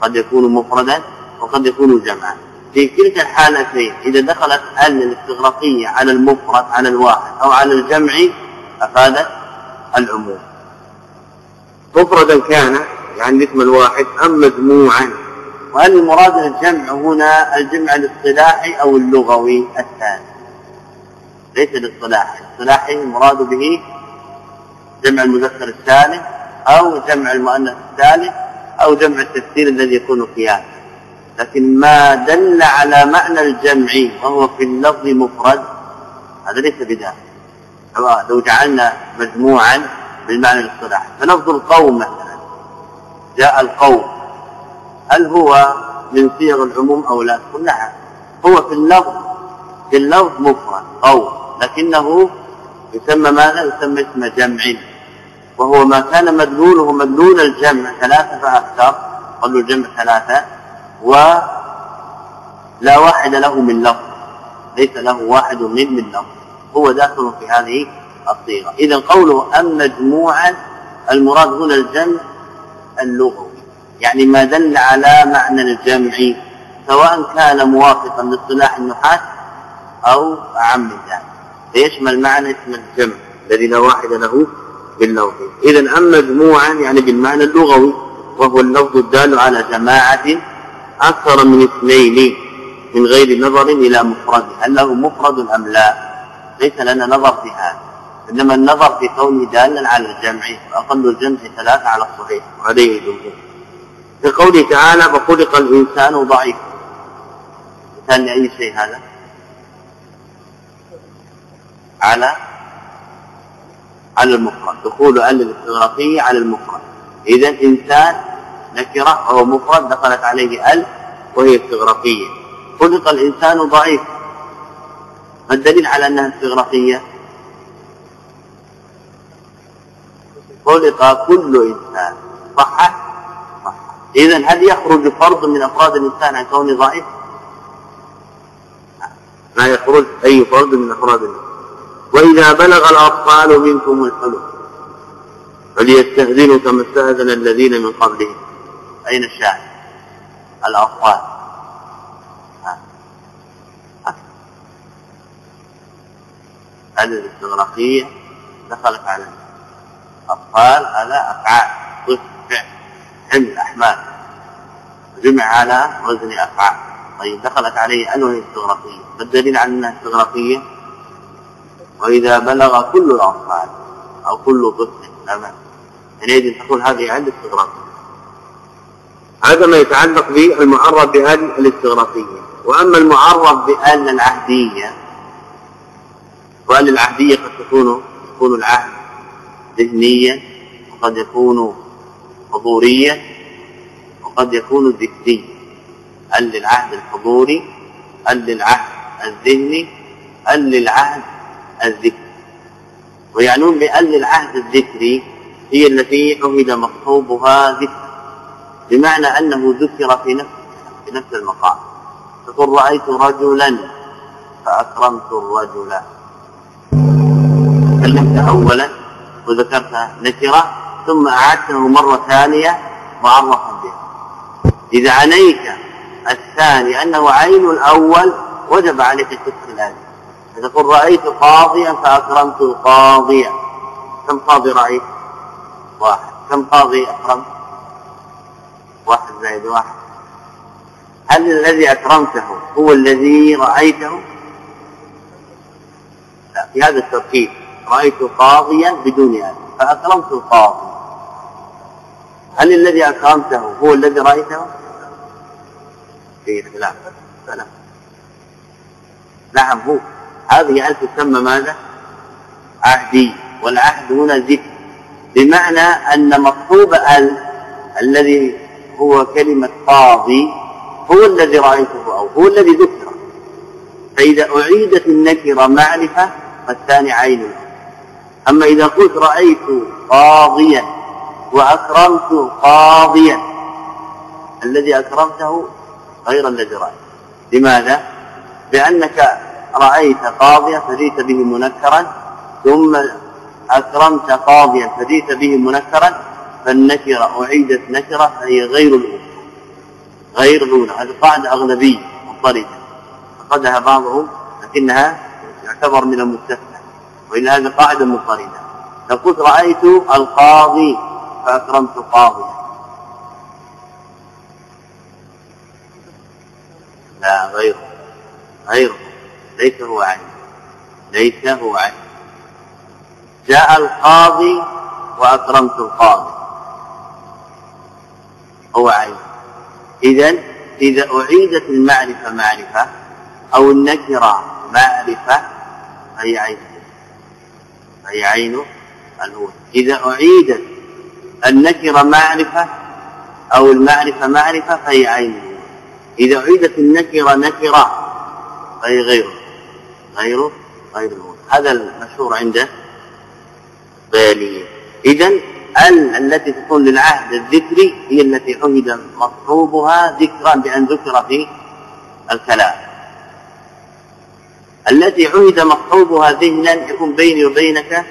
قد يكون مفردا وقد يكون جمعا. في كلتا الحالتين إذا دخلت ال الاستغراقية على المفرد على الواحد أو على الجمع أفادت العموم. مفردا كان يعني الاسم الواحد أم مجموعا. وهل المراد الجمع هنا الجمع الاصطلاحي أو اللغوي الثاني؟ ليس الاصطلاحي. الاصطلاحي المراد به جمع المذكر الثالث أو جمع المؤنث الثالث أو جمع التفسير الذي يكون قياسا. لكن ما دل على معنى الجمع وهو في اللفظ مفرد هذا ليس بذلك لو جعلنا مجموعا بالمعنى الاصطلاحي. فلفظ القوم مثلا. جاء القوم. هل هو من صيغ العموم أو لا؟ قل نعم. هو في اللفظ في اللفظ مفرد قوم لكنه يسمى ماذا؟ يسمى اسم جمع. وهو ما كان مدلوله مدلول الجمع ثلاثة فأكثر. قالوا الجمع ثلاثة. ولا واحد له من لفظ. ليس له واحد من من لفظ. هو داخل في هذه الصيغة. إذا قوله أم مجموعا المراد هنا الجمع اللغوي. يعني ما دل على معنى الجمع سواء كان موافقا لاصطلاح النحاة أو أعم ذلك فيشمل معنى اسم الجمع الذي لا واحد له باللوح اذا ام مجموعا يعني بالمعنى اللغوي وهو اللفظ الدال على جماعة أكثر من اثنين من غير نظر إلى مفرد هل له مفرد أم لا؟ ليس لنا نظر في هذا. إنما النظر في كونه دالا على الجمع وأقل الجمع ثلاثة على الصحيح وعليه الجمهور في قوله تعالى فخلق الإنسان ضعيفا. مثال لأي شيء هذا؟ على على المفرد. دخول ال الإستغراقية على المفرد. اذا إنسان نكره وهو مفرد دخلت عليه أل وهي استغراقية. خلق الإنسان ضعيف. ما الدليل على أنها استغراقية؟ خلق كل إنسان صح صح اذا هل يخرج فرد من أفراد الإنسان عن كونه ضعيف ما يخرج أي فرد من أفراد الإنسان. وإذا بلغ الأطفال منكم الحلم فليستهزنوا كما استهزن الذين من قبلهم. أين الشاهد؟ الأطفال. هذه الاستغراقية دخلت على الأطفال على أفعال. طفل حمل أحمال جمع على وزن أفعال طيب دخلت عليه أنه استغراقية فالدليل على أنها إستغراقية؟ وإذا بلغ كل الأطفال أو كل طفل تمام؟ حينئذ تكون هذه عند استغراق هذا ما يتعلق بالمعرف بأل الاستغراقية. وأما المعرف بأل العهدية وأل العهدية قد تكون يكون العهد ذهنيا وقد يكون حضوريا وقد يكون ذكريا أل للعهد الحضوري أل للعهد الذهني أل للعهد الذكر ويعنون بأن العهد الذكري هي التي عهد مصحوبها ذكر. بمعنى أنه ذكر في نفس في نفس المقام. تقول رأيت رجلا فأكرمت الرجل. تكلمت أولا وذكرت نكرة. ثم أعدته مرة ثانية معرفا بها إذا عنيت الثاني أنه عين الأول وجب عليك كسر الآلة تقول رأيت قاضيا فأكرمت القاضي. كم قاضي رأيت؟ واحد. كم قاضي أكرمت واحد زائد واحد. هل الذي أكرمته هو الذي رأيته؟ لا في هذا التركيب رأيت قاضيا بدون ألف فأكرمت القاضي. هل الذي أكرمته هو الذي رأيته؟ في خلاف نعم هو. هذه ألف تسمى ماذا؟ عهدي. والعهد هنا ذكر. بمعنى أن مطلوب ال الذي هو كلمة قاضي هو الذي رأيته أو هو الذي ذكر. فإذا أعيدت النكرة معرفة فالثاني عين. أما إذا قلت رأيت قاضيا وأكرمت قاضيا الذي أكرمته غير الذي رأيت. لماذا؟ لأنك رأيت قاضيا فجئت به منكرا ثم أكرمت قاضيا فجئت به منكرا فالنكرة أعيدت نكرة فهي غير الأولى. غير الأولى. هذه قاعدة أغلبية مضطردة. فقدها بعضهم لكنها يعتبر من المستثنى وإلا هذه قاعدة مضطردة لو قلت رأيت القاضي فأكرمت قاضيا. لا غيره. غيره. ليس هو عين. ليس هو عين. جاء القاضي وأكرمت القاضي. هو عين. إذا إذا أعيدت المعرفة معرفة أو النكرة معرفة فهي عين. فهي عين الأولى إذا أعيدت النكرة معرفة أو المعرفة معرفة فهي عين. الأولى إذا أعيدت النكرة نكرة فهي غيره غير غير الموت هذا المشهور عند بالي اذا ال التي تكون للعهد الذكري هي التي عهد مصحوبها ذكرا بأن ذكر في الكلام. التي عهد مصحوبها ذهنا يكون بيني وبينك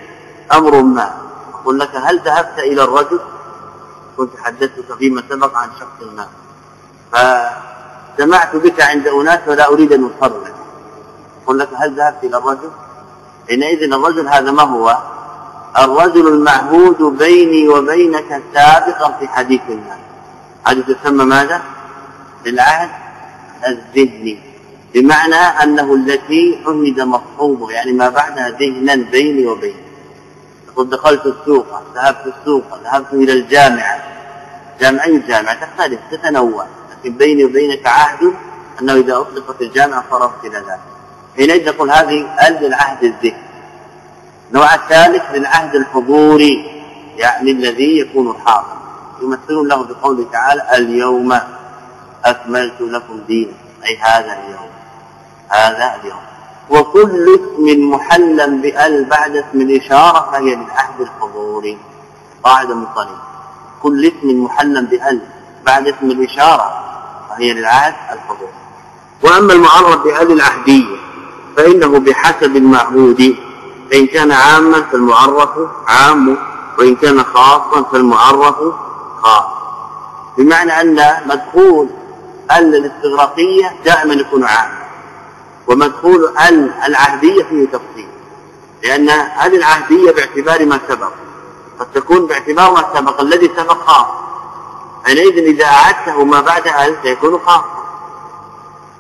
أمر ما. أقول لك هل ذهبت إلى الرجل؟ كنت حدثتك فيما سبق عن شخص ما. فسمعت بك عند أناس ولا أريد أن اصرح يقول لك هل ذهبت إلى الرجل؟ حينئذ الرجل هذا ما هو؟ الرجل المعهود بيني وبينك سابقا في حديث الناس هذه تسمى ماذا؟ للعهد الذهني. بمعنى أنه التي عهد مصحوبه يعني ما بعدها ذهنا بيني وبينه. تقول دخلت السوق ذهبت السوق ذهبت إلى الجامعة. جامعة أي جامعة تختلف تتنوع لكن بيني وبينك عهد أنه إذا أطلقت الجامعة صرفت إلى ذلك. حينئذ نقول هذه ال للعهد الذهني النوع الثالث للعهد الحضوري يعني الذي يكون حاضر يمثلون له بقوله تعالى اليوم أكملت لكم دينكم. أي هذا اليوم. هذا اليوم. وكل اسم محلا بأل بعد اسم الإشارة فهي للعهد الحضوري. قاعدة مصرية كل اسم محلا بأل بعد اسم الإشارة فهي للعهد الحضوري. وأما المعرب بأل العهدية فإنه بحسب المعهود فإن كان عاما فالمعرف عام وإن كان خاصا فالمعرف خاص. بمعنى أن مدخول أل الاستغراقية دائما يكون عام. ومدخول ال العهدية فيه تفصيل. لأن هذه العهدية باعتبار ما سبق. قد تكون باعتبار ما سبق الذي سبق خاص. حينئذ إذا أعدته ما بعد ال سيكون خاصا.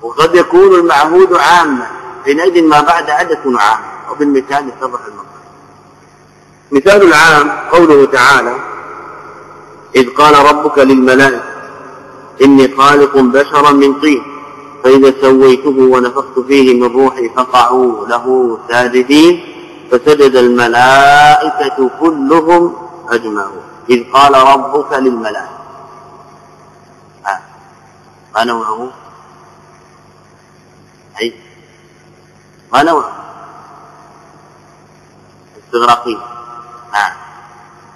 وقد يكون المعهود عاما. حينئذ ما بعد ال يكون عاما. وبالمثال يتضح المقصود مثال العام قوله تعالى إذ قال ربك للملائكة إني خالق بشرا من طين. فإذا سويته ونفخت فيه من روحي فقعوا له ساجدين فسجد الملائكة كلهم أجمعون. إذ قال ربك للملائكة. ما نوعه؟ أي ما نوعه؟ استغراقي. نعم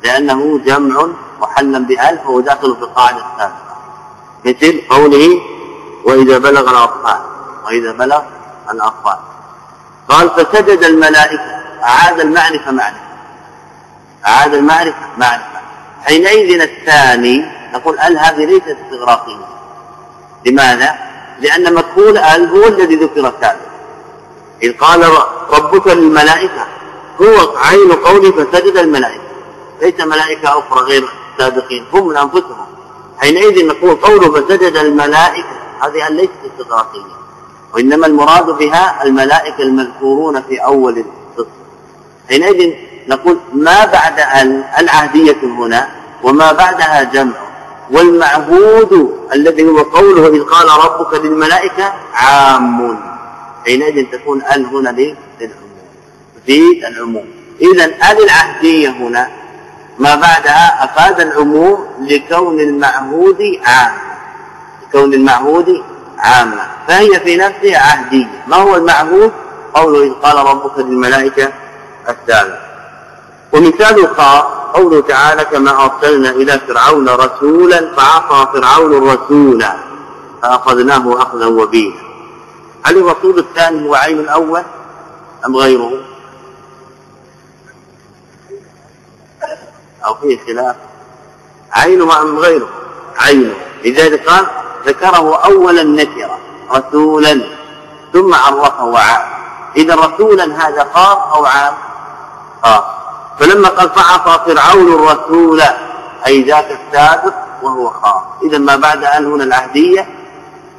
لأنه جمع محلا بألف وهو داخل في القاعدة السابقة. مثل قوله وإذا بلغ الأطفال وإذا بلغ الأطفال. قال فسجد الملائكة. أعاد المعرفة معرفة. أعاد المعرفة معرفة. حينئذ الثاني نقول ال هذه ليست استغراقية. لماذا؟ لأن مدخول ال هو الذي ذكر سابقا إذ قال ربك للملائكة. هو عين قوله فسجد الملائكة. ليس ملائكة أخرى غير السابقين هم من أنفسهم. حينئذ نقول قوله فسجد الملائكة. هذه ليست استغراقية وإنما المراد بها الملائكة المذكورون في أول القصة. حينئذ نقول ما بعد العهدية هنا وما بعدها جمع. والمعهود الذي هو قوله إذ قال ربك للملائكة عام حينئذ تكون ال هنا للعموم. تفيد العموم إذا ال العهدية هنا ما بعدها أفاد العموم لكون المعهود عام. لكون المعهود عاما فهي في نفسها عهدية. ما هو المعهود؟ قوله إذ قال ربك للملائكة السابق ومثال الخاص قوله تعالى كما أرسلنا إلى فرعون رسولا فعصى فرعون الرسول فأخذناه أخذا وبيلا. هل الرسول الثاني هو عين الأول أم غيره؟ أو فيه خلاف؟ عينه أم غيره؟ عينه. لذلك قال ذكره أولا نكرة رسولا ثم عرفه عام إذا رسولا هذا خاص أو عام؟ خاص. فلما قال فعصى فرعون الرسول أي ذاك السابق وهو خاص. إذا ما بعد أن هنا العهدية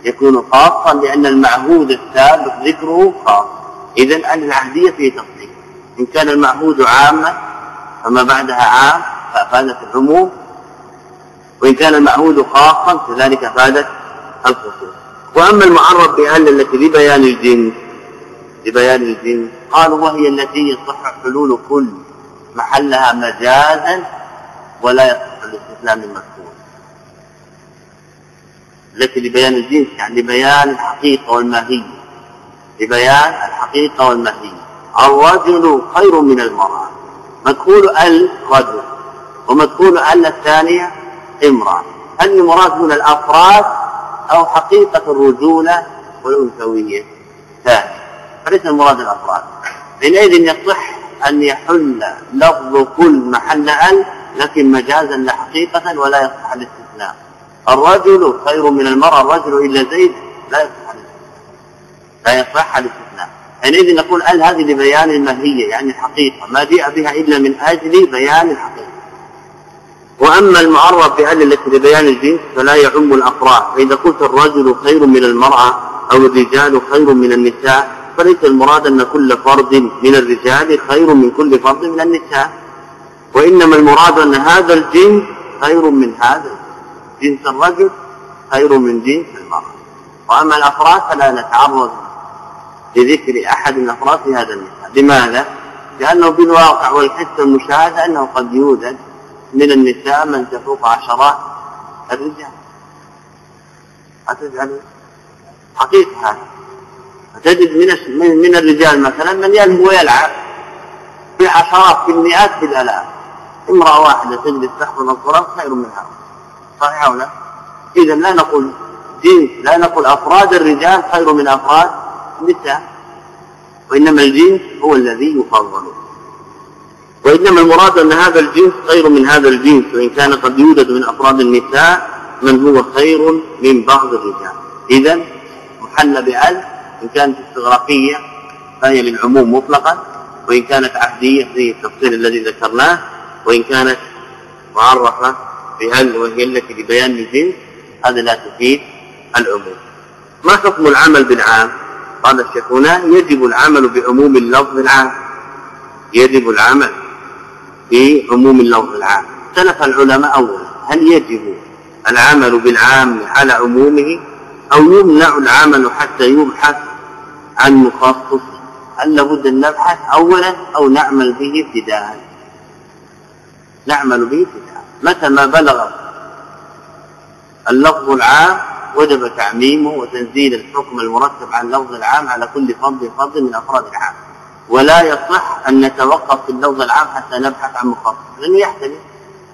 يكون خاصا لأن المعهود السابق ذكره خاص. إذا أن العهدية في تفصيل إن كان المعهود عاما فما بعدها عام فأفادت العموم. وإن كان المعهود خاصا كذلك أفادت الخصوص. وأما المعرب بأن التي لبيان الجنس لبيان الجنس قالوا وهي التي يصح حلول كل محلها مجازا ولا يصح الاستثناء من مذكور التي لبيان الجنس يعني لبيان الحقيقة والماهية. لبيان الحقيقة والماهية. الرجل خير من المرأة. مدخول ال رجل. ومدخول ال الثانية امرأة هل المراد هنا الأفراد أو حقيقة الرجولة والأنثوية؟ ثاني فليس المراد الأفراد. حينئذ يصح أن يحل لفظ كل محل ال لكن مجازا لا حقيقة ولا يصح الاستثناء. الرجل خير من المرأة الرجل إلا زيد لا يصح الاستثناء لا يصح الاستثناء. حينئذ نقول ال هذه لبيان الماهية يعني الحقيقة؟ ما جاء بها إلا من أجل بيان الحقيقة. وأما المعرف بأل التي لبيان الجنس فلا يعم الأفراد فإذا قلت الرجل خير من المرأة أو الرجال خير من النساء فليس المراد أن كل فرد من الرجال خير من كل فرد من النساء. وإنما المراد أن هذا الجنس خير من هذا جنس الرجل خير من جنس المرأة. وأما الأفراد فلا نتعرض لذكر أحد الأفراد في هذا المثال. لماذا؟ لأنه بالواقع والحس المشاهدة أنه قد يوجد من النساء من تفوق عشرات الرجال. أتجعل حقيقة هذا فتجد من من الرجال مثلا من يلهو ويلعب في عشرات في المئات في الآلاف. امرأة واحدة تجلس تحفظ القرآن خير منها. صحيح أو لا؟ اذا لا نقول جنس لا نقول أفراد الرجال خير من أفراد النساء وإنما الجنس هو الذي يفضل. وإنما المراد أن هذا الجنس خير من هذا الجنس وإن كان قد يوجد من أفراد النساء من هو خير من بعض الرجال. اذا محل بأل إن كانت استغراقية فهي للعموم مطلقا وإن كانت عهدية في التفصيل الذي ذكرناه وإن كانت معرفة بأل وهي التي لبيان الجنس هذا لا تفيد العموم. ما حكم العمل بالعام؟ قال الشيخ هنا يجب العمل بعموم اللفظ العام. يجب العمل بعموم اللفظ العام. اختلف العلماء اولا هل يجب العمل بالعام على عمومه أو يمنع العمل حتى يبحث عن مخصص؟ هل لابد أن نبحث اولا أو نعمل به ابتداء نعمل به ابتداء متى ما بلغ اللفظ العام وجب تعميمه وتنزيل الحكم المرتب عن اللفظ العام على كل فرد فرد من أفراد العام. ولا يصح أن نتوقف في اللفظ العام حتى نبحث عن مخصص لأنه يحتمل.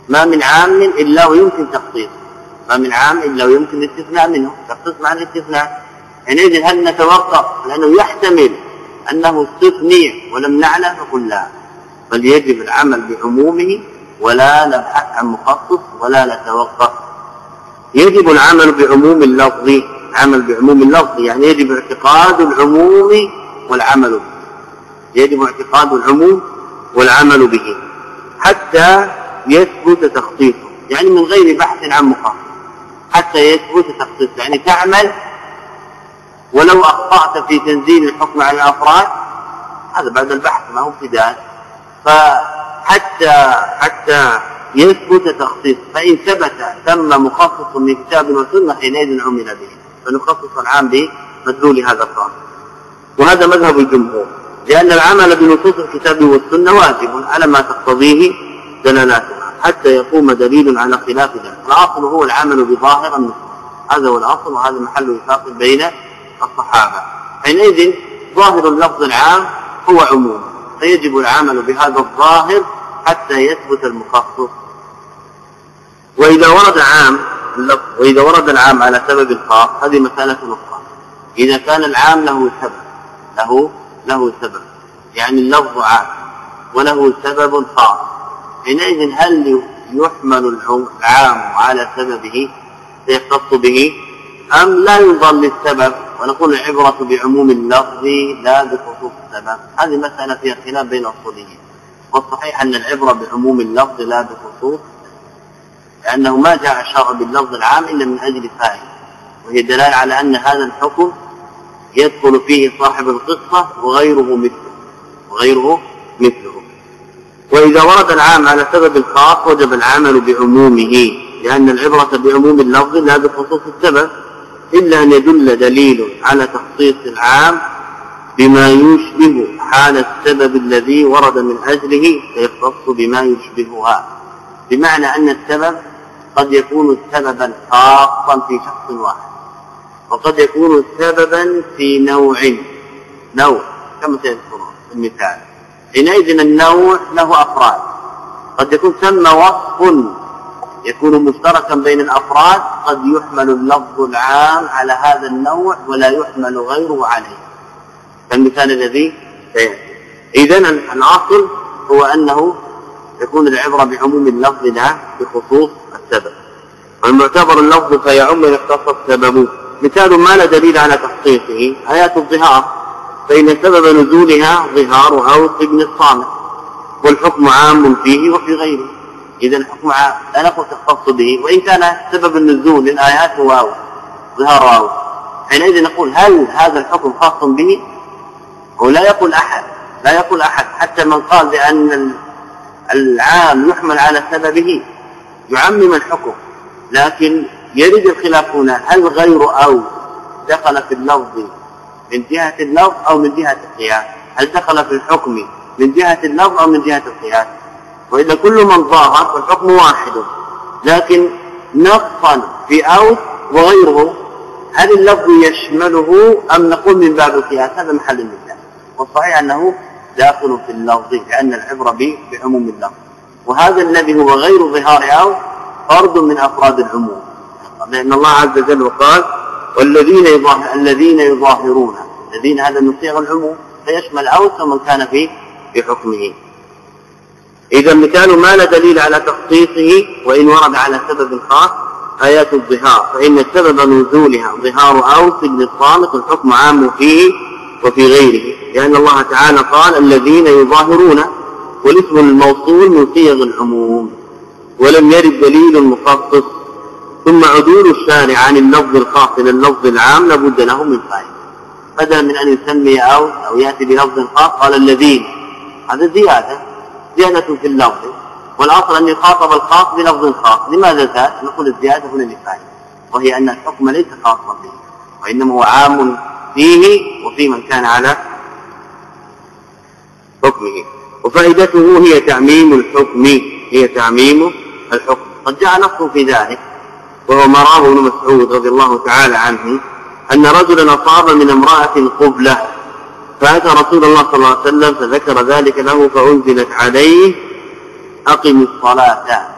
ما من عام إلا ويمكن تخصيصه ما من عام إلا ويمكن الاستثناء منه. تخصيص مع الاستثناء. حينئذ هل نتوقف؟ لأنه يحتمل أنه استثني ولم نعلم فقل لا. بل يجب العمل بعمومه ولا نبحث عن مخصص ولا نتوقف. يجب العمل بعموم اللفظ. عمل بعموم اللفظ. يعني يجب اعتقاد العموم والعمل به. يجب اعتقاد العموم والعمل به حتى يثبت تخصيصه يعني من غير بحث عن مخصص حتى يثبت تخصيصه يعني تعمل ولو أخطأت في تنزيل الحكم على الأفراد هذا بعد البحث ما هو ابتداء فحتى حتى يثبت تخصيص فإن ثبت ثم مخصص من كتاب وسنة حينئذ عمل به فنخصص العام بمدلول هذا القول وهذا مذهب الجمهور. لأن العمل بنصوص الكتاب والسنة واجب على ما تقتضيه دلالاتها حتى يقوم دليل على خلاف ذلك. الأصل هو العمل بظاهر النصوص. هذا هو الأصل وهذا محل وفاق بين الصحابة. حينئذ ظاهر اللفظ العام هو عموم فيجب العمل بهذا الظاهر حتى يثبت المخصص. وإذا ورد عام وإذا ورد العام على سبب خاص هذه مسألة أخرى. إذا كان العام له سبب له له سبب يعني اللفظ عام وله سبب خاص. حينئذ هل يحمل العام على سببه فيختص به أم لا يظل السبب؟ ونقول العبرة بعموم اللفظ لا بخصوص السبب. هذه مسألة فيها خلاف بين الأصوليين والصحيح أن العبرة بعموم اللفظ لا بخصوص لأنه ما جاء الشرع باللفظ العام إلا من أجل فائدة وهي دلالة على أن هذا الحكم يدخل فيه صاحب القصة وغيره مثله وغيره مثله. وإذا ورد العام على سبب خاص وجب العمل بعمومه لأن العبرة بعموم اللفظ لا بخصوص السبب إلا أن يدل دليل على تخصيص العام بما يشبه حال السبب الذي ورد من أجله فيختص بما يشبهها. بمعنى أن السبب قد يكون سببا خاصا في شخص واحد. وقد يكون سببا في نوع. نوع كما سيذكر المثال. حينئذ النوع له أفراد. قد يكون ثم وصف يكون مشتركا بين الأفراد قد يحمل اللفظ العام على هذا النوع ولا يحمل غيره عليه. كالمثال الذي سيأتي. اذا الاصل هو أنه يكون العبرة بعموم اللفظ لا بخصوص السبب. والمعتبر اللفظ فيعم ان اختص السبب. مثال ما لا دليل على تخصيصه آيات الظهار فإن سبب نزولها ظهار اوس بن الصامت والحكم عام فيه وفي غيره. اذا الحكم عام لا نقول تختص به وإن كان سبب النزول للآيات هو ظهار واو حينئذ نقول هل هذا الحكم خاص به؟ ولا يقول أحد لا يقول أحد حتى من قال بأن العام يحمل على سببه يعمم الحكم. لكن يرد الخلاف هنا هل غير أو دخل في اللفظ من جهة اللفظ أو من جهة القياس؟ هل دخل في الحكم من جهة اللفظ أو من جهة القياس؟ وإذا كل من ظاهر فالحكم واحد لكن نصا في اوس وغيره هل اللفظ يشمله أم نقول من باب القياس؟ هذا محل النزاع والصحيح أنه داخل في اللفظ لأن العبرة بعموم اللفظ. وهذا الذي هو غير ظهار أو فرد من أفراد العموم. لأن الله عز وجل قال والذين يظاهر الذين يظاهرون. الذين هذا من صيغ العموم فيشمل اوس ومن كان في في حكمه. إذا مثال ما لا دليل على تخصيصه وإن ورد على سبب خاص آيات الظهار. فإن سبب نزولها ظهار اوس بن الصامت الحكم عام فيه وفي غيره. لأن الله تعالى قال الذين يظاهرون والاسم الموصول من صيغ العموم. ولم يرد دليل مخصص ثم عدول الشارع عن اللفظ الخاص إلى اللفظ العام لابد له من فائدة. بدلا من أن يسمي أو أو يأتي بلفظ خاص قال الذين. هذا زيادة. زيادة في اللفظ. والأصل أن يخاطب الخاص بلفظ خاص. لماذا زاد؟ نقول الزيادة هنا لفائدة. وهي أن الحكم ليس خاصا به. وإنما هو عام فيه وفي من كان على حكمه. وفائدته هي تعميم الحكم. هي تعميم الحكم. قد جاء نص في ذلك. وهو ما راه ابن مسعود رضي الله تعالى عنه أن رجلا أصاب من امرأة قبلة فأتى رسول الله صلى الله عليه وسلم فذكر ذلك له فأنزلت عليه أقم الصلاة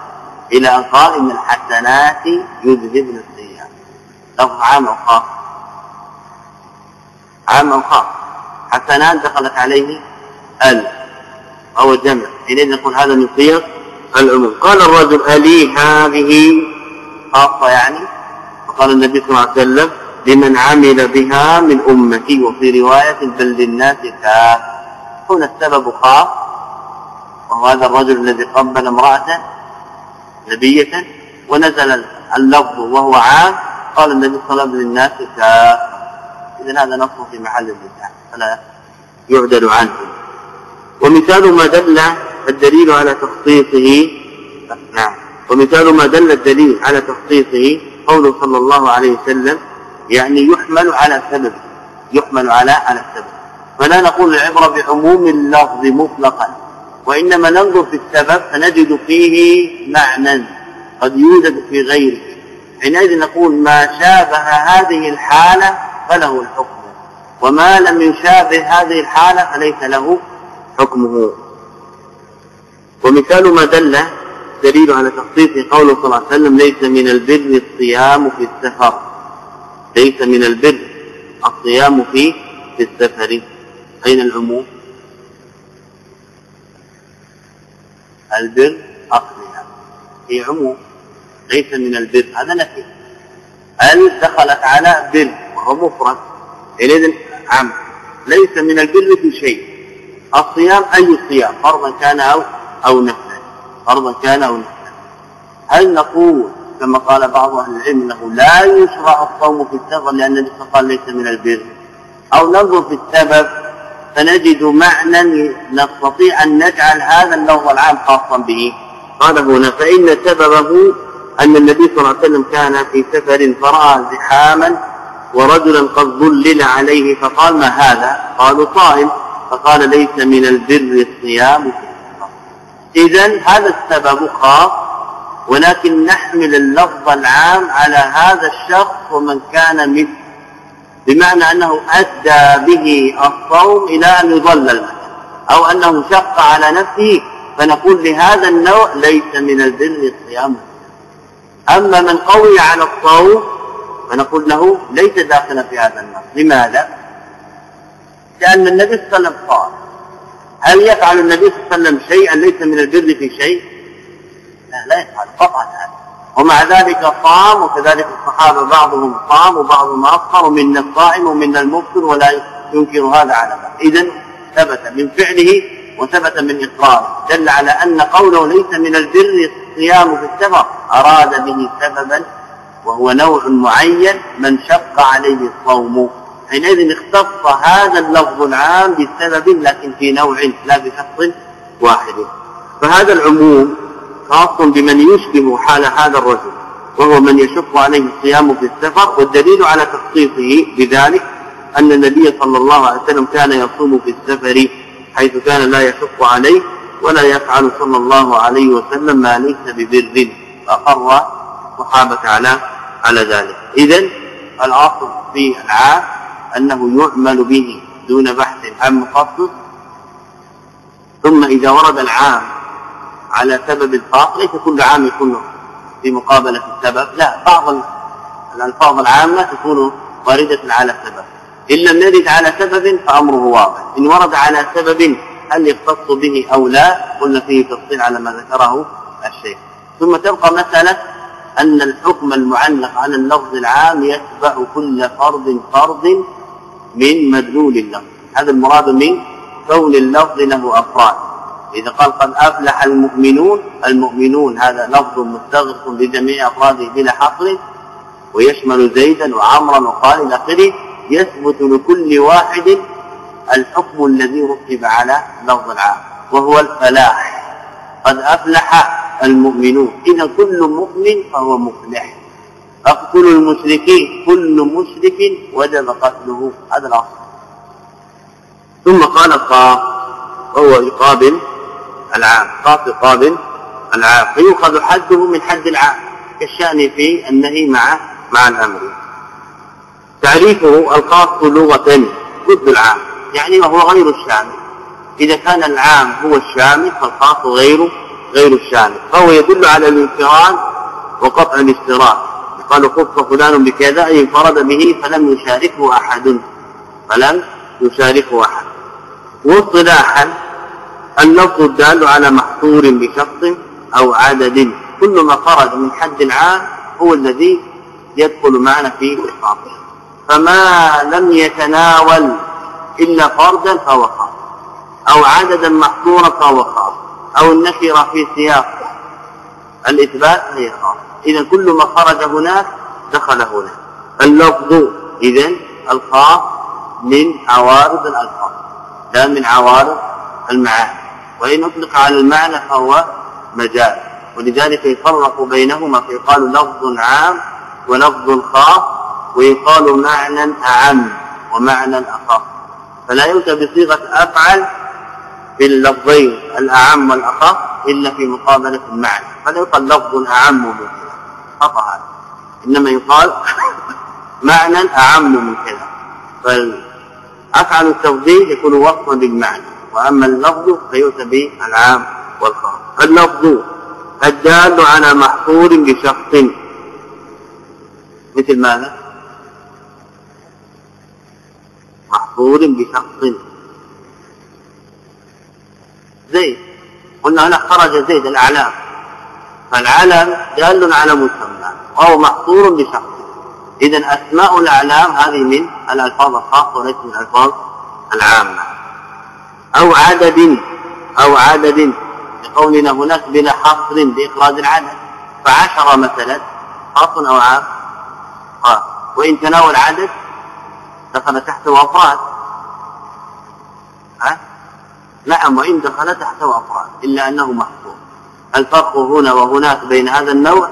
إلى أن قال إن الحسنات يذهبن السيئات لفظ عام أو خاص. عام أو خاص. حسنات دخلت عليه ال أو جمع. حينئذ نقول هذا من صيغ العموم. قال الرجل ألي هذه خاصة يعني؟ فقال النبي صلى الله عليه وسلم لمن عمل بها من أمتي وفي رواية بل للناس كاف. هنا السبب خاص وهو هذا الرجل الذي قبل امرأة نبية ونزل اللفظ وهو عام قال النبي صلى الله عليه وسلم للناس كاف. إذا هذا نص في محل النزاع فلا يعدل عنه. ومثال ما دل الدليل على تخصيصه نعم. ومثال ما دل الدليل على تخصيصه قوله صلى الله عليه وسلم يعني يحمل على سبب يحمل على على السبب فلا نقول العبرة بعموم اللفظ مطلقا وإنما ننظر في السبب فنجد فيه معنى قد يوجد في غيره. حينئذ نقول ما شابه هذه الحالة فله الحكم وما لم يشابه هذه الحالة فليس له حكمه. ومثال ما دل دليل على تخصيص قوله صلى الله عليه وسلم ليس من البر الصيام في السفر. ليس من البر الصيام في في السفر. أين العموم؟ البر الصيام. في عموم. ليس من البر. هذا نفي. ال دخلت على بر وهو مفرد؟ حينئذ عم ليس من البر في شيء. الصيام أي صيام فرضا كان أو أو نفلا فرضا كان نفلا هل نقول كما قال بعض أهل العلم إنه لا يشرع الصوم في السفر لأن النبي قال ليس من البر؟ أو ننظر في السبب فنجد معنى نستطيع أن نجعل هذا اللفظ العام خاصا به. قال هنا فإن سببه أن النبي صلى الله عليه وسلم كان في سفر فرأى زحاما ورجلا قد ظلل عليه فقال ما هذا؟ قالوا صائم فقال ليس من البر الصيام. اذا هذا السبب خاص ولكن نحمل اللفظ العام على هذا الشخص ومن كان مثله بمعنى أنه أدى به الصوم إلى أن يضلل أو أنه شق على نفسه فنقول لهذا النوع ليس من البر الصيام أما من قوي على الصوم فنقول له ليس داخلا في هذا النص لماذا؟ لأن النبي صلى الله عليه وسلم قال هل يفعل النبي صلى الله عليه وسلم شيئا ليس من البر في شيء؟ لا لا يفعل قطعا هذا. ومع ذلك صام وكذلك الصحابة بعضهم صام وبعضهم أفطر ومنا الصائم ومنا المفطر ولا ينكر هذا على بعض. اذا ثبت من فعله وثبت من إقراره. دل على أن قوله ليس من البر الصيام في السفر أراد به سببا وهو نوع معين من شق عليه الصوم. حينئذ اختص هذا اللفظ العام بسبب لكن في نوع لا بشخص واحد. فهذا العموم خاص بمن يشبه حال هذا الرجل وهو من يشق عليه الصيام في السفر والدليل على تخصيصه بذلك أن النبي صلى الله عليه وسلم كان يصوم في السفر حيث كان لا يشق عليه ولا يفعل صلى الله عليه وسلم ما ليس ببر فأقر الصحابة على على ذلك. إذا الأصل في العام أنه يعمل به دون بحث عن مخصص ثم إذا ورد العام على سبب الخاص ليس كل عام يكون في مقابلة السبب لا بعض الألفاظ العامة تكون واردة على سبب. إن لم يرد على سبب فأمره واضح. إن ورد على سبب هل يختص به أو لا قلنا فيه تفصيل على ما ذكره الشيخ. ثم تبقى مسألة أن الحكم المعلق على اللفظ العام يتبع كل فرد فرد من مدلول اللفظ. هذا المراد من كون اللفظ له أفراد. إذا قال قد أفلح المؤمنون المؤمنون هذا لفظ مستغرق بجميع أفراده بلا حصر ويشمل زيدا وعمرا وقال إلى آخره يثبت لكل واحد الحكم الذي رتب على لفظ العام وهو الفلاح. قد أفلح المؤمنون. إذا كل مؤمن فهو مفلح. أقتل المشركين كل مشرك وجب قتله. هذا الأصل. ثم قال القاف وهو يقابل العام قاف يقابل العام فيؤخذ حده من حد العام كالشأن في النهي مع مع الأمر. تعريفه الخاص لغة ضد العام يعني وهو غير الشامل. إذا كان العام هو الشامل فالخاص غير غير الشامل. فهو يدل على الانفراد وقطع الاشتراك قالوا خص فلان بكذا أي انفرد به فلم يشاركه أحد. فلم يشاركه أحد. واصطلاحا اللفظ الدال على محصور بشخص أو عدد. كل ما خرج من حد العام هو الذي يدخل معنا في الخاص فما لم يتناول إلا فردا فهو خاص. أو عددا محصورا فهو خاص. أو النكرة في سياق الإثبات هي خاص إذا كل ما خرج هناك دخل هنا. اللفظ إذا الخاص من عوارض الألفاظ لا من عوارض المعاني. وإن أطلق على المعنى فهو مجال ولذلك يفرق بينهما فيقال لفظ عام ولفظ خاص ويقال معنى أعم ومعنى أخص. فلا يؤتى بصيغة أفعل في اللفظين الأعم والأخص إلا في مقابلة المعنى. فلا يقال لفظ أعم من كذا. خطأ هذا. إنما يقال <laughs> معنى أعم من كذا. فالأفعل التفضيل يكون وصفا بالمعنى. وأما اللفظ فيؤتى بالعام والخاص اللفظ الدال على محصور بشخص. مثل ماذا؟ محصور بشخص. زيد. قلنا هنا خرج زيد الأعلام. فالعلم دال على مسمى وهو محصور بشخص. إذا أسماء الأعلام هذه من الألفاظ الخاصة وليست من الألفاظ العامة. أو عدد أو عدد. لقولنا هناك بلا حصر بإخراج العدد. فعشر مثلا خاص أو عام. خاص وإن تناول عدد دخل تحته افراد ها؟ نعم وإن دخل تحته أفراد إلا أنه محصور الفرق هنا وهناك بين هذا النوع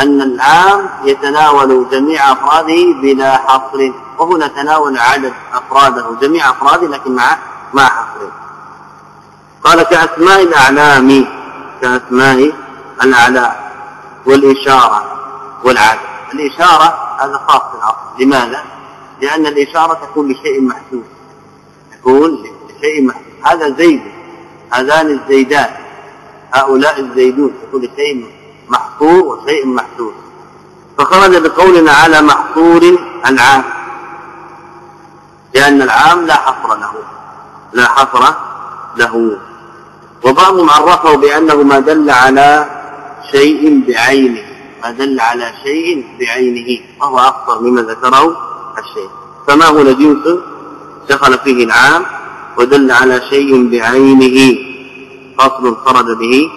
أن العام يتناول جميع أفراده بلا حصر وهنا تناول عدد أفراده جميع أفراده لكن مع مع حصر. قال كأسماء الأعلام كأسماء الأعلام والإشارة والعدد. الإشارة هذا خاص بالعصر لماذا؟ لأن الإشارة تكون لشيء محسوس تكون محسوس هذا زيد. هذان الزيدان. هؤلاء الزيدون. كل شيء محصور وشيء محسوس فخرج بقولنا على محصور العام. لأن العام لا حصر له. لا حصر له. وبعضهم عرفه بأنه ما دل على شيء بعينه. ما دل على شيء بعينه. وهو أكثر مما ذكره الشيء فما هو جنس دخل فيه العام. ودل على شيء بعينه فصل خرج به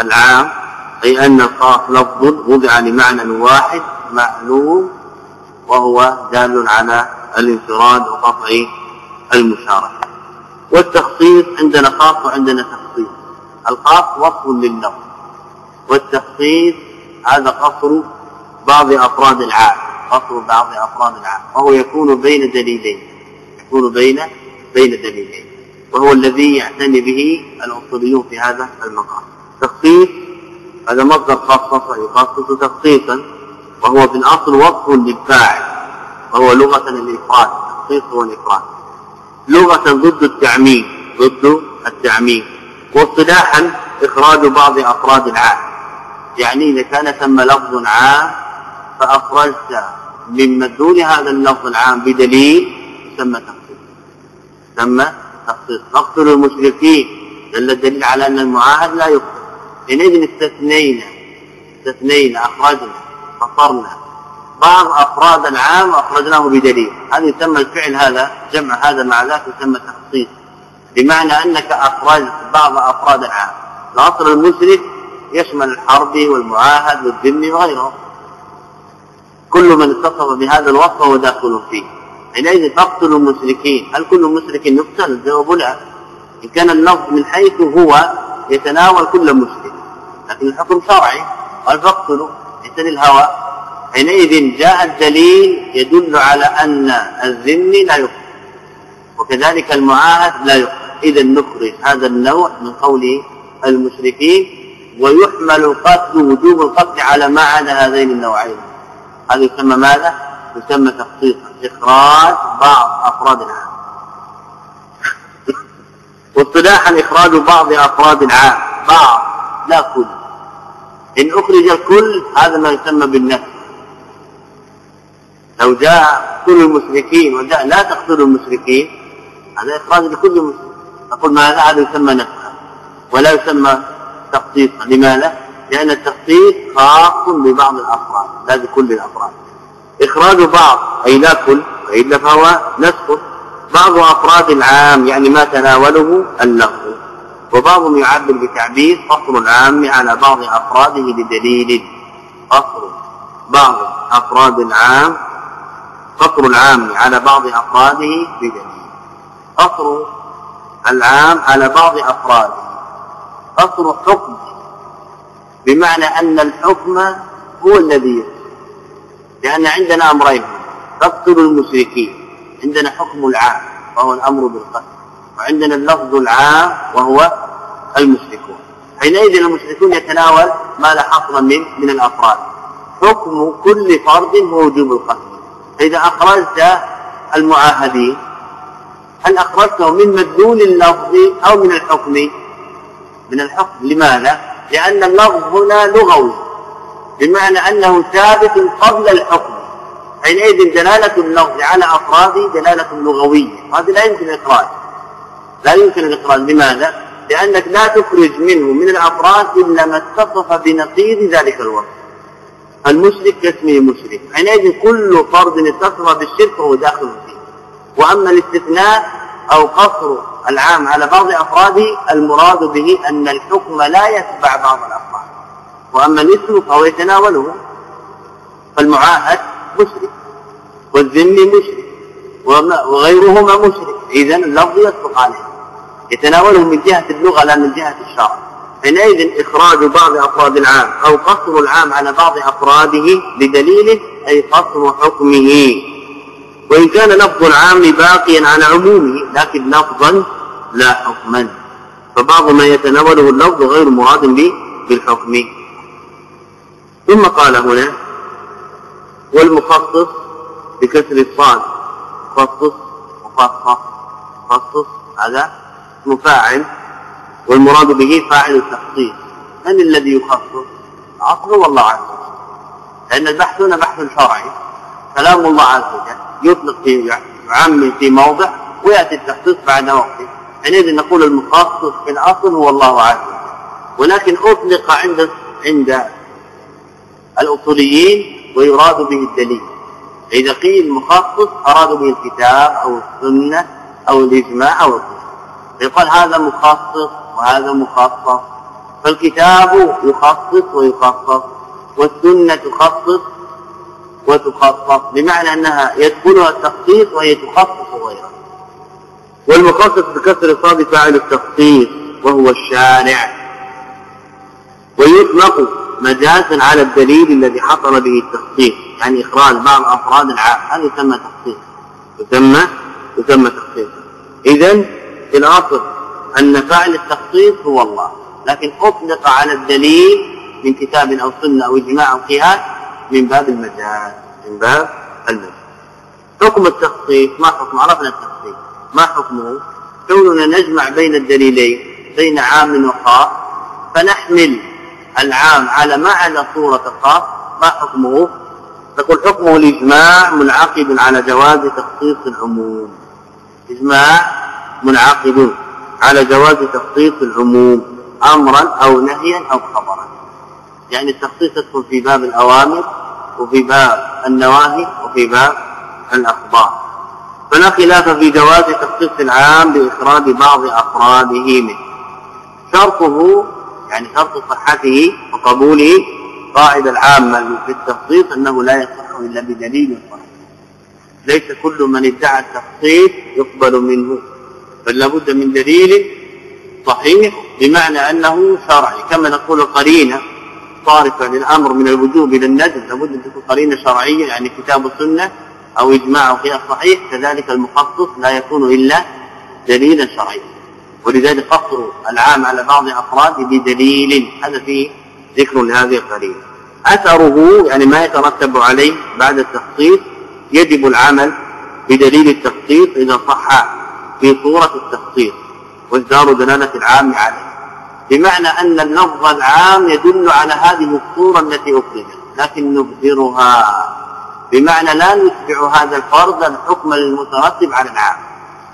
العام أي أن الخاص لفظ وضع لمعنى واحد معلوم وهو دال على الانفراد وقطع المشاركة. والتخصيص عندنا خاص وعندنا تخصيص. الخاص وصف لللفظ. والتخصيص هذا قصر بعض أفراد العام قصر بعض أفراد العام وهو يكون بين دليلين يكون بين بين دليلين وهو الذي يعتني به الأصوليون في هذا المقام. تخصيص هذا مصدر خصص يخصص تخصيصا وهو في الاصل وصف للفاعل وهو لغة الافراد التخصيص هو الإفراد. لغة ضد التعميم ضد التعميم واصطلاحا إخراج بعض أفراد العام يعني إذا كان ثم لفظ عام فأخرجت من مدلول هذا اللفظ العام بدليل يسمى تخصيص ثم تخصيص نقتل المشركين. دل الدليل على أن المعاهد لا يقتل. حينئذ استثنينا. استثنينا أخرجنا فصرنا بعض افراد العام واخرجناه بدليل. هذا يسمى الفعل هذا جمع هذا مع ذاك يسمى تخصيص. بمعنى أنك أخرجت بعض أفراد العام الأصل المشرك يشمل الحربي والمعاهد والذمي وغيره كل من اتصف بهذا الوصف هو داخل فيه. حينئذ تقتل المشركين. هل كل مشرك يقتل؟ الجواب لا. إن كان اللفظ من حيث هو يتناول كل مشرك. لكن الحكم شرعي. قال فاقتلوا ليس للهوى. حينئذ جاء الدليل يدل على أن الذمي لا يقتل. وكذلك المعاهد لا يقتل. إذا نخرج هذا النوع من قول المشركين ويحمل القتل وجوب القتل على ما عدا هذين النوعين. هذا يسمى ماذا؟ يسمى تخصيصا اخراج بعض أفراد العام. واصطلاحا اخراج بعض أفراد العام. بعض لا كل. إن أخرج الكل هذا ما يسمى بالنفس. لو جاء كل المشركين وجاء لا تقتلوا المشركين هذا إخراج لكل مسلم. نقول ماذا هذا؟ يسمى نفسا ولا يسمى تخصيصا لماذا؟ لأن التخصيص خاص ببعض الأفراد لا بكل الأفراد. إخراج بعض أي لا كل والا فهو نسخ بعض أفراد العام يعني ما تناوله اللفظ وبعضهم يعبر بتعبير قصر العام على بعض أفراده بدليل. قصر بعض أفراد العام قصر العام على بعض أفراده بدليل. قصر العام على بعض أفراده. قصر حكم بمعنى أن الحكم هو الذي لأن عندنا أمرين. تقتل المشركين. عندنا حكم العام وهو الأمر بالقتل. وعندنا اللفظ العام وهو المشركون. حينئذ المشركون يتناول ما لا حصر من من الأفراد. حكم كل فرد هو وجوب القتل. اذا أخرجت المعاهدين هل اخرجته من مدلول اللفظ أو من الحكم؟ من الحكم لماذا؟ لأن اللفظ هنا لغوي. بمعنى أنه ثابت قبل الحكم. حينئذ دلالة اللفظ على أفراده دلالة لغوية. هذه لا يمكن الاخراج لا يمكن الاخراج لماذا؟ لأنك لا تخرج منه من الأفراد إلا ما اتصف بنقيض ذلك الوصف المشرك كاسمه مشرك. حينئذ كل فرد اتصف بالشرك فهو داخل فيه. وأما الاستثناء أو قصر العام على بعض أفراده المراد به أن الحكم لا يتبع بعض الأفراد. وأما الاسم فهو يتناوله. فالمعاهد مشرك والذمي مشرك وغيرهما مشرك. اذا اللفظ يصدق عليه. يتناوله من جهة اللغة لا من جهة الشرع. حينئذ إخراج بعض أفراد العام أو قصر العام على بعض أفراده بدليله أي قصر حكمه. وإن كان لفظ العام باقيا على عمومه لكن لفظا لا حكما. فبعض ما يتناوله اللفظ غير مراد به بالحكم. ثم قال هنا والمخصص بكسر الصاد خصص مخصص خصص هذا مفاعل والمراد به فاعل التخصيص. من الذي يخصص؟ اصل والله عز وجل. لأن البحث هنا بحث شرعي. كلام الله عز وجل يطلق في يعمم في موضع ويأتي التخصيص بعد وقت حينئذ نقول المخصص في الاصل هو الله عز وجل. ولكن أطلق عند عند الأصوليين ويراد به الدليل. اذا قيل مخصص أراد به الكتاب أو السنة أو الإجماع أو القياس يقال هذا مخصص وهذا مخصص. فالكتاب يخصص ويخصص والسنة تخصص وتخصص بمعنى أنها يدخلها التخصيص وهي تخصص غيرها والمخصص بكسر صاد فاعل التخصيص وهو الشارع. ويطلق مجازا على الدليل الذي حصل به التخصيص يعني إخراج بعض أفراد العام. هذا يسمى تخصيص. يسمى يسمى تخصيص. إذا في الأصل أن فاعل التخصيص هو الله. لكن أطلق على الدليل من كتاب أو سنة أو إجماع أو قياس من باب المجاز من باب المجاز. حكم التخصيص ما حكم؟ عرفنا التخصيص. ما حكمه؟ كوننا نجمع بين الدليلين بين عام وخاص فنحمل العام على معنى صورة الخاص ما حكمه؟ تقول حكمه الإجماع منعقد على جواز تخصيص العموم. إجماع منعقد على جواز تخصيص العموم أمرا أو نهيا أو خبرا. يعني التخصيص يدخل في باب الأوامر وفي باب النواهي وفي باب الأخبار. فلا خلاف في جواز تخصيص العام بإخراج بعض أفراده منه. شرطه يعني شرط صحته وقبوله قاعدة العامة في التخصيص أنه لا يصح إلا بدليل صحيح ليس كل من ادعى التخصيص يقبل منه بل لابد من دليل صحيح بمعنى أنه شرعي. كما نقول قرينة صارفة للأمر من الوجوب إلى الندب لابد أن تكون قرينة شرعية يعني كتاب السنة أو إجماع أو قياس صحيح كذلك المخصص لا يكون إلا دليلا شرعيا. ولذلك قصر العام على بعض أفراده بدليل هذا فيه ذكر لهذه القرينة. أثره يعني ما يترتب عليه بعد التخصيص يجب العمل بدليل التخصيص إذا صح في صورة التخصيص وازدار دلالة العام عليه. بمعنى أن اللفظ العام يدل على هذه الصورة التي أخرجت لكن نبذرها بمعنى لا نتبع هذا الفرض الحكم المترتب على العام.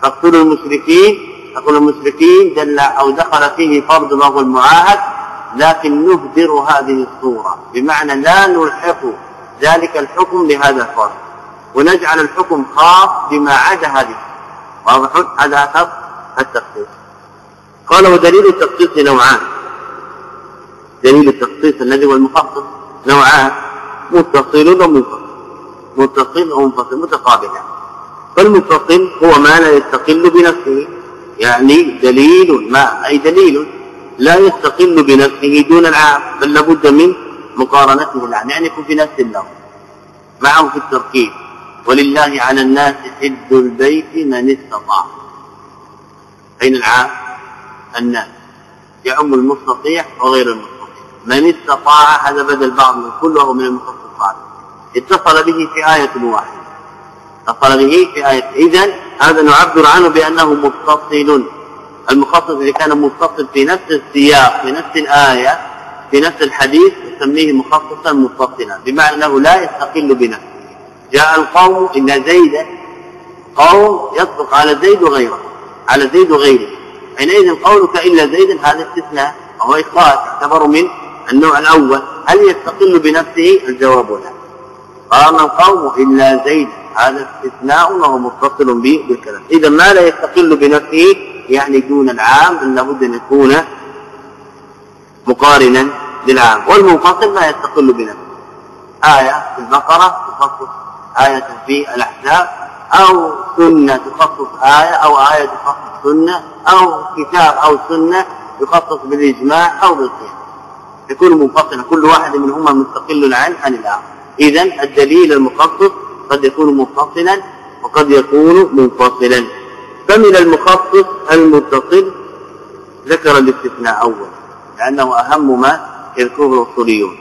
فاقتلوا المشركين تقول المشركين دل أو دخل فيه فرض وهو المعاهد لكن نهدر هذه الصورة. بمعنى لا نلحق ذلك الحكم بهذا الفرض. ونجعل الحكم خاص بما عدا هذه. واضح؟ هذا أثر التخصيص. قال ودليل التخصيص نوعان. دليل التخصيص الذي هو المخصص نوعان متصل ومنفصل. متصل ومنفصل متقابلان. فالمتصل هو ما لا يستقل بنفسه. يعني دليل ما أي دليل لا يستقل بنفسه دون العام بل لابد من مقارنته العام يعني يكون في نفس اللفظ معه في التركيب. ولله على الناس حج البيت من استطاع. أين العام؟ الناس. يعم المستطيع وغير المستطيع. من استطاع هذا بدل بعض من كله من المخصصات. اتصل به في آية واحدة. اتصل به في آية. إذن هذا نعبر عنه بأنه متصل. المخصص إذا كان متصل في نفس السياق في نفس الآية في نفس الحديث نسميه مخصصا متصلا. بمعنى أنه لا يستقل بنفسه. جاء القوم إلا زيدا قوم يصدق على زيد وغيره على زيد وغيره. حينئذ قولك إلا زيد هذا استثناء وهو إخراج يعتبر من النوع الأول. هل يستقل بنفسه؟ الجواب لا. قام القوم إلا زيد. هذا استثناء وهو متصل به بالكلام. إذا ما لا يستقل بنفسه يعني دون العام بل لابد أن يكون مقارنا للعام. والمنفصل ما يستقل بنفسه. آية في البقرة تخصص آية في الأحزاب أو سنة تخصص آية أو آية تخصص سنة أو كتاب أو سنة يخصص بالإجماع أو بالقياس. يكون منفصلا كل واحد منهما مستقل عن عن الآخر. إذا الدليل المخصص قد يكون متصلا وقد يكون منفصلا. فمن المخصص المتصل ذكر الاستثناء اولا لأنه أهم ما يذكره الاصوليون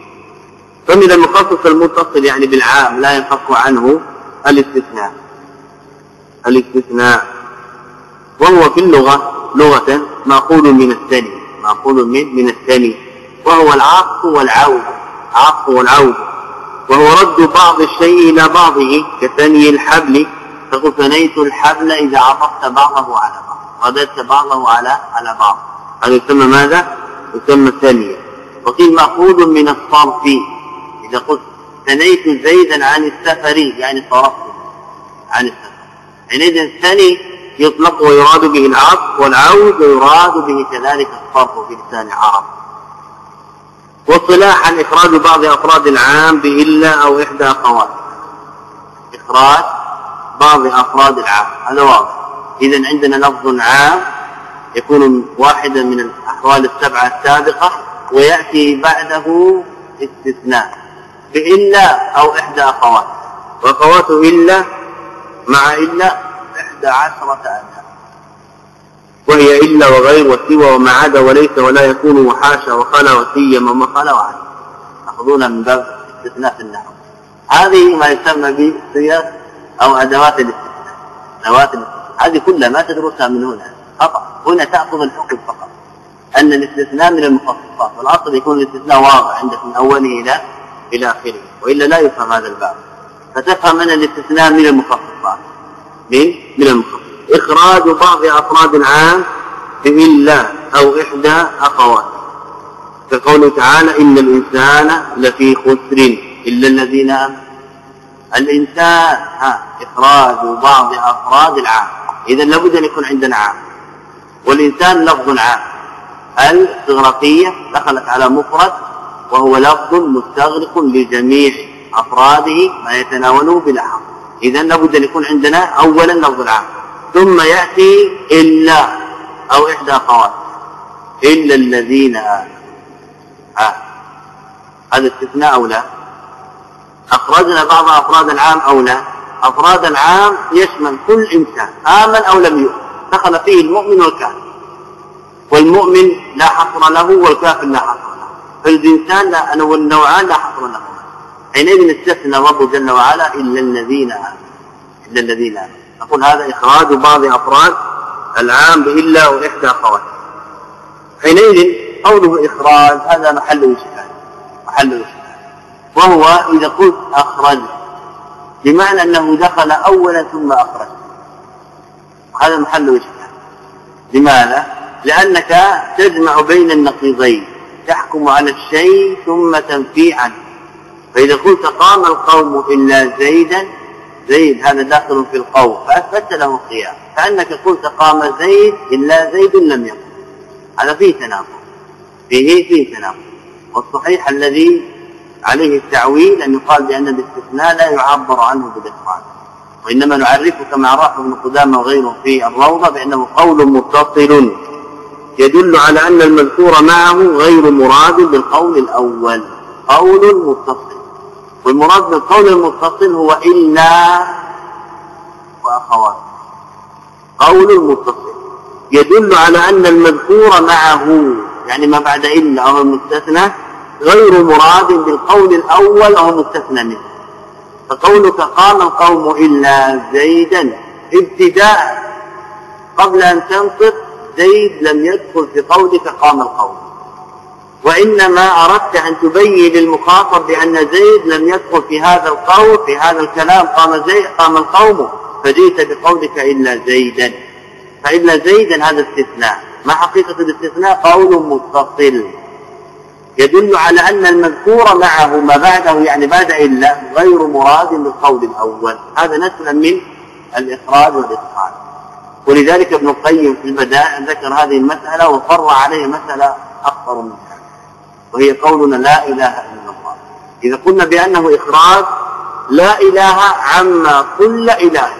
فمن المخصص المتصل يعني بالعام لا ينفك عنه الاستثناء. الاستثناء وهو في اللغة لغة مأخوذ من الثاني مأخوذ من من الثاني وهو العطف والعود. عطف والعود. وهو رد بعض الشيء إلى بعضه كثني الحبل تقول ثنيت الحبل إذا عطفت بعضه على بعض رددت بعضه على على بعض. هذا يسمى ماذا؟ يسمى ثنية. وقيل مأخوذ من الصرف. إذا قلت ثنيت زيدا عن السفر يعني صرفت عن السفر. حينئذ الثني يطلق ويراد به العطف والعود ويراد به كذلك الصرف في لسان العرب واصطلاحا إخراج بعض أفراد العام بإلا أو إحدى أخوات إخراج بعض أفراد العام. هذا واضح. إذا عندنا لفظ عام يكون واحدا من الأحوال السبعة السابقة ويأتي بعده استثناء. بإلا أو إحدى أخوات وأخوات إلا مع إلا إحدى عشرة ألف وهي إلا وغير وسوى وما عدا وليس ولا يكون وحاشا وخلا وسيما وما خلا وعد تأخذونها من باب استثناء في النحو. هذه ما يسمى بصيغ أو أدوات الاستثناء. أدوات الاستثناء. هذه كلها ما تدرسها من هنا. خطأ هنا تأخذ الحكم فقط. أن الاستثناء من المخصصات. والأصل يكون الاستثناء واضح عندك من أوله إلى إلى آخره. وإلا لا يفهم هذا الباب. فتفهم أن الاستثناء من المخصصات. من؟ من المخصصات. إخراج بعض أفراد العام بإلا أو إحدى أخوات. كقوله تعالى إن الإنسان لفي خسر إلا الذين آمنوا. الإنسان ها إخراج بعض أفراد العام. إذا لابد أن يكون عندنا عام. والإنسان لفظ عام. الاستغراقية دخلت على مفرد وهو لفظ مستغرق لجميع أفراده ما يتناوله بلا حق إذا لابد أن يكون عندنا أولا لفظ العام. ثم يأتي إلا أو إحدى أخوات إلا الذين آمنوا. آه. هذا استثناء أو لا؟ أخرجنا بعض أفراد العام أو لا؟ أفراد العام يشمل كل إنسان آمن أو لم يؤمن. دخل فيه المؤمن والكافر. والمؤمن لا حصر له والكافر لا حصر له. فالإنسان لا والنوعان لا حصر له. حينئذ استثنى رب جل وعلا إلا الذين آمنوا. إلا الذين آمنوا. نقول هذا إخراج بعض أفراد العام بإلا وإحدى أخوات. حينئذ قوله إخراج هذا محل إشكال محل إشكال وهو إذا قلت أخرج بمعنى أنه دخل أولا ثم أخرج. هذا محل إشكال لماذا؟ لأنك تجمع بين النقيضين تحكم على الشيء ثم تنفي عنه فإذا قلت قام القوم إلا زيدا زيد هذا داخل في القول فأثبت له القيام. كأنك قلت قام زيد إلا زيد لم يقم. هذا فيه تناقض. فيه فيه تناقض. والصحيح الذي عليه التعويل أن يقال بأن الاستثناء لا يعبر عنه بالإخراج وإنما نعرفه كما عرفه ابن قدامة وغيره في الروضة بأنه قول متصل يدل على أن المذكور معه غير مراد بالقول الأول. قول متصل. والمراد بالقول المتصل هو إلا وأخوات قول متصل يدل على أن المذكور معه يعني ما بعد إلا أو المستثنى غير مراد بالقول الأول أو مستثنى منه. فقولك قام القوم إلا زيدا ابتداء قبل أن تنطق زيد لم يدخل في قولك قام القوم وإنما أردت أن تبين للمخاطب بأن زيد لم يدخل في هذا القول في هذا الكلام. قام زيد قام القوم فجئت بقولك إلا زيدا. فإلا زيدا هذا استثناء. ما حقيقة الاستثناء؟ قول متصل. يدل على أن المذكور معه ما بعده يعني بعد إلا غير مراد بالقول الأول. هذا نسلا من الإخراج والإدخال. ولذلك ابن القيم في البدائع ذكر هذه المسألة وفر عليه مسألة أكثر منها وهي قولنا لا إله إلا الله. إذا قلنا بأنه إخراج لا إله عما كل إله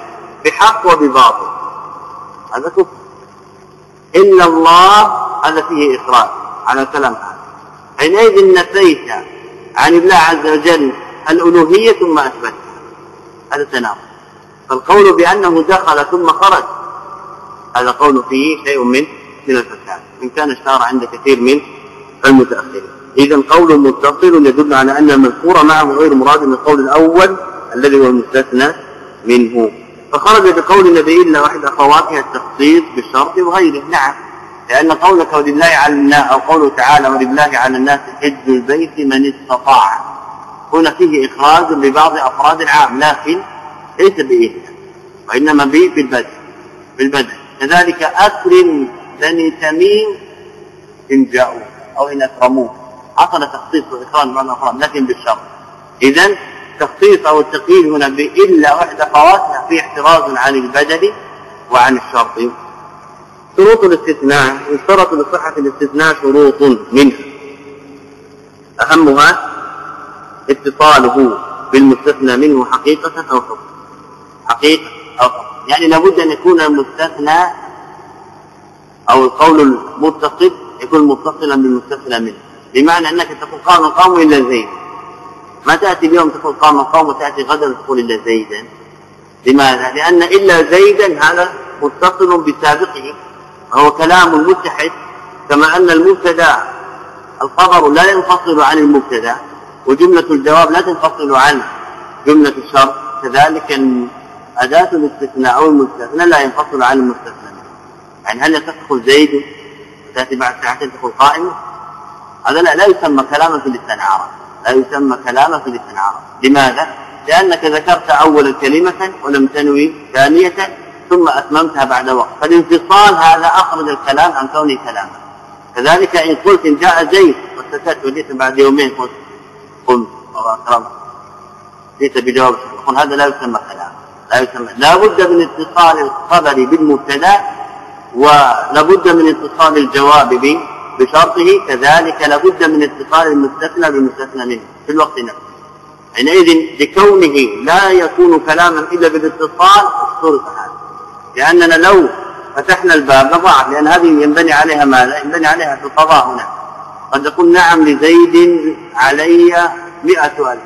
بحق وبباطل. هذا كفر. إلا الله هذا فيه إخراج. على كلام حينئذ نفيت عن الله عز وجل الألوهية ثم أثبتها. هذا تناقض. فالقول بأنه دخل ثم خرج هذا قول فيه شيء من من الفساد. إن كان اشتهر عند كثير من المتأخرين. إذا قول متصل يدل على أن المذكور معه غير مراد من القول الأول الذي هو المستثنى منه. فخرج بقول النبي الا واحد اخواتها التخصيص بالشرط وغيره نعم لأن قولك ولله على الناس أو قوله تعالى ولله على الناس حج البيت من استطاع. هنا فيه إخراج لبعض أفراد العام لكن ليس بإذن وإنما به في البدء في البدء كذلك اكرم بني تميم إن جاءوا أو إن أكرموه. حصل تخصيص وإخراج بعض الافراد لكن بالشرط اذا تخصيص أو التقييد هنا بإلا واحدى خواتها في احتراز عن البدل وعن الشرط. شروط الاستثناء يشترط لصحة الاستثناء شروط منها أهمها اتصاله بالمستثنى منه حقيقة أو حكم. حقيقة أو حكم. يعني لابد أن يكون المستثنى أو القول المتصل يكون متصلا بالمستثنى منه. بمعنى أنك تقول قام القوم إلا زيد ما تأتي اليوم تقول قام القوم وتأتي غدا تقول إلا زيدا. لماذا؟ لأن إلا زيدا هذا متصل بسابقه. وهو كلام متحد كما أن المبتدا الخبر لا ينفصل عن المبتدا وجملة الجواب لا تنفصل عن جملة الشرط كذلك أداة الاستثناء أو المستثنى لا ينفصل عن المستثنى. يعني هل تدخل زيد؟ تأتي بعد ساعتين تقول قائمة هذا لا, لا يسمى كلاما في لسان عرب لا يسمى كلاما في لسان عرب لماذا؟ لأنك ذكرت أولا كلمة ولم تنوي ثانية ثم أتممتها بعد وقت. فالانفصال هذا أخرج الكلام عن كونه كلاما. كذلك إن قلت إن جاء زيد وسكت وجئت بعد يومين قلت قم الله أكرمك. جئت بجواب يقول هذا لا يسمى كلام لا يسمى لا بد من اتصال الخبر بالمبتدا ولا بد من اتصال الجواب بشرطه كذلك لا بد من اتصال المستثنى بالمستثنى منه في الوقت نفسه. حينئذ لكونه لا يكون كلاما إلا بالاتصال اشترط هذا لأننا لو فتحنا الباب لضاعف لأن هذه ينبني عليها ماذا ينبني عليها في القضاء هنا. قد يقول نعم لزيد علي مئة ألف.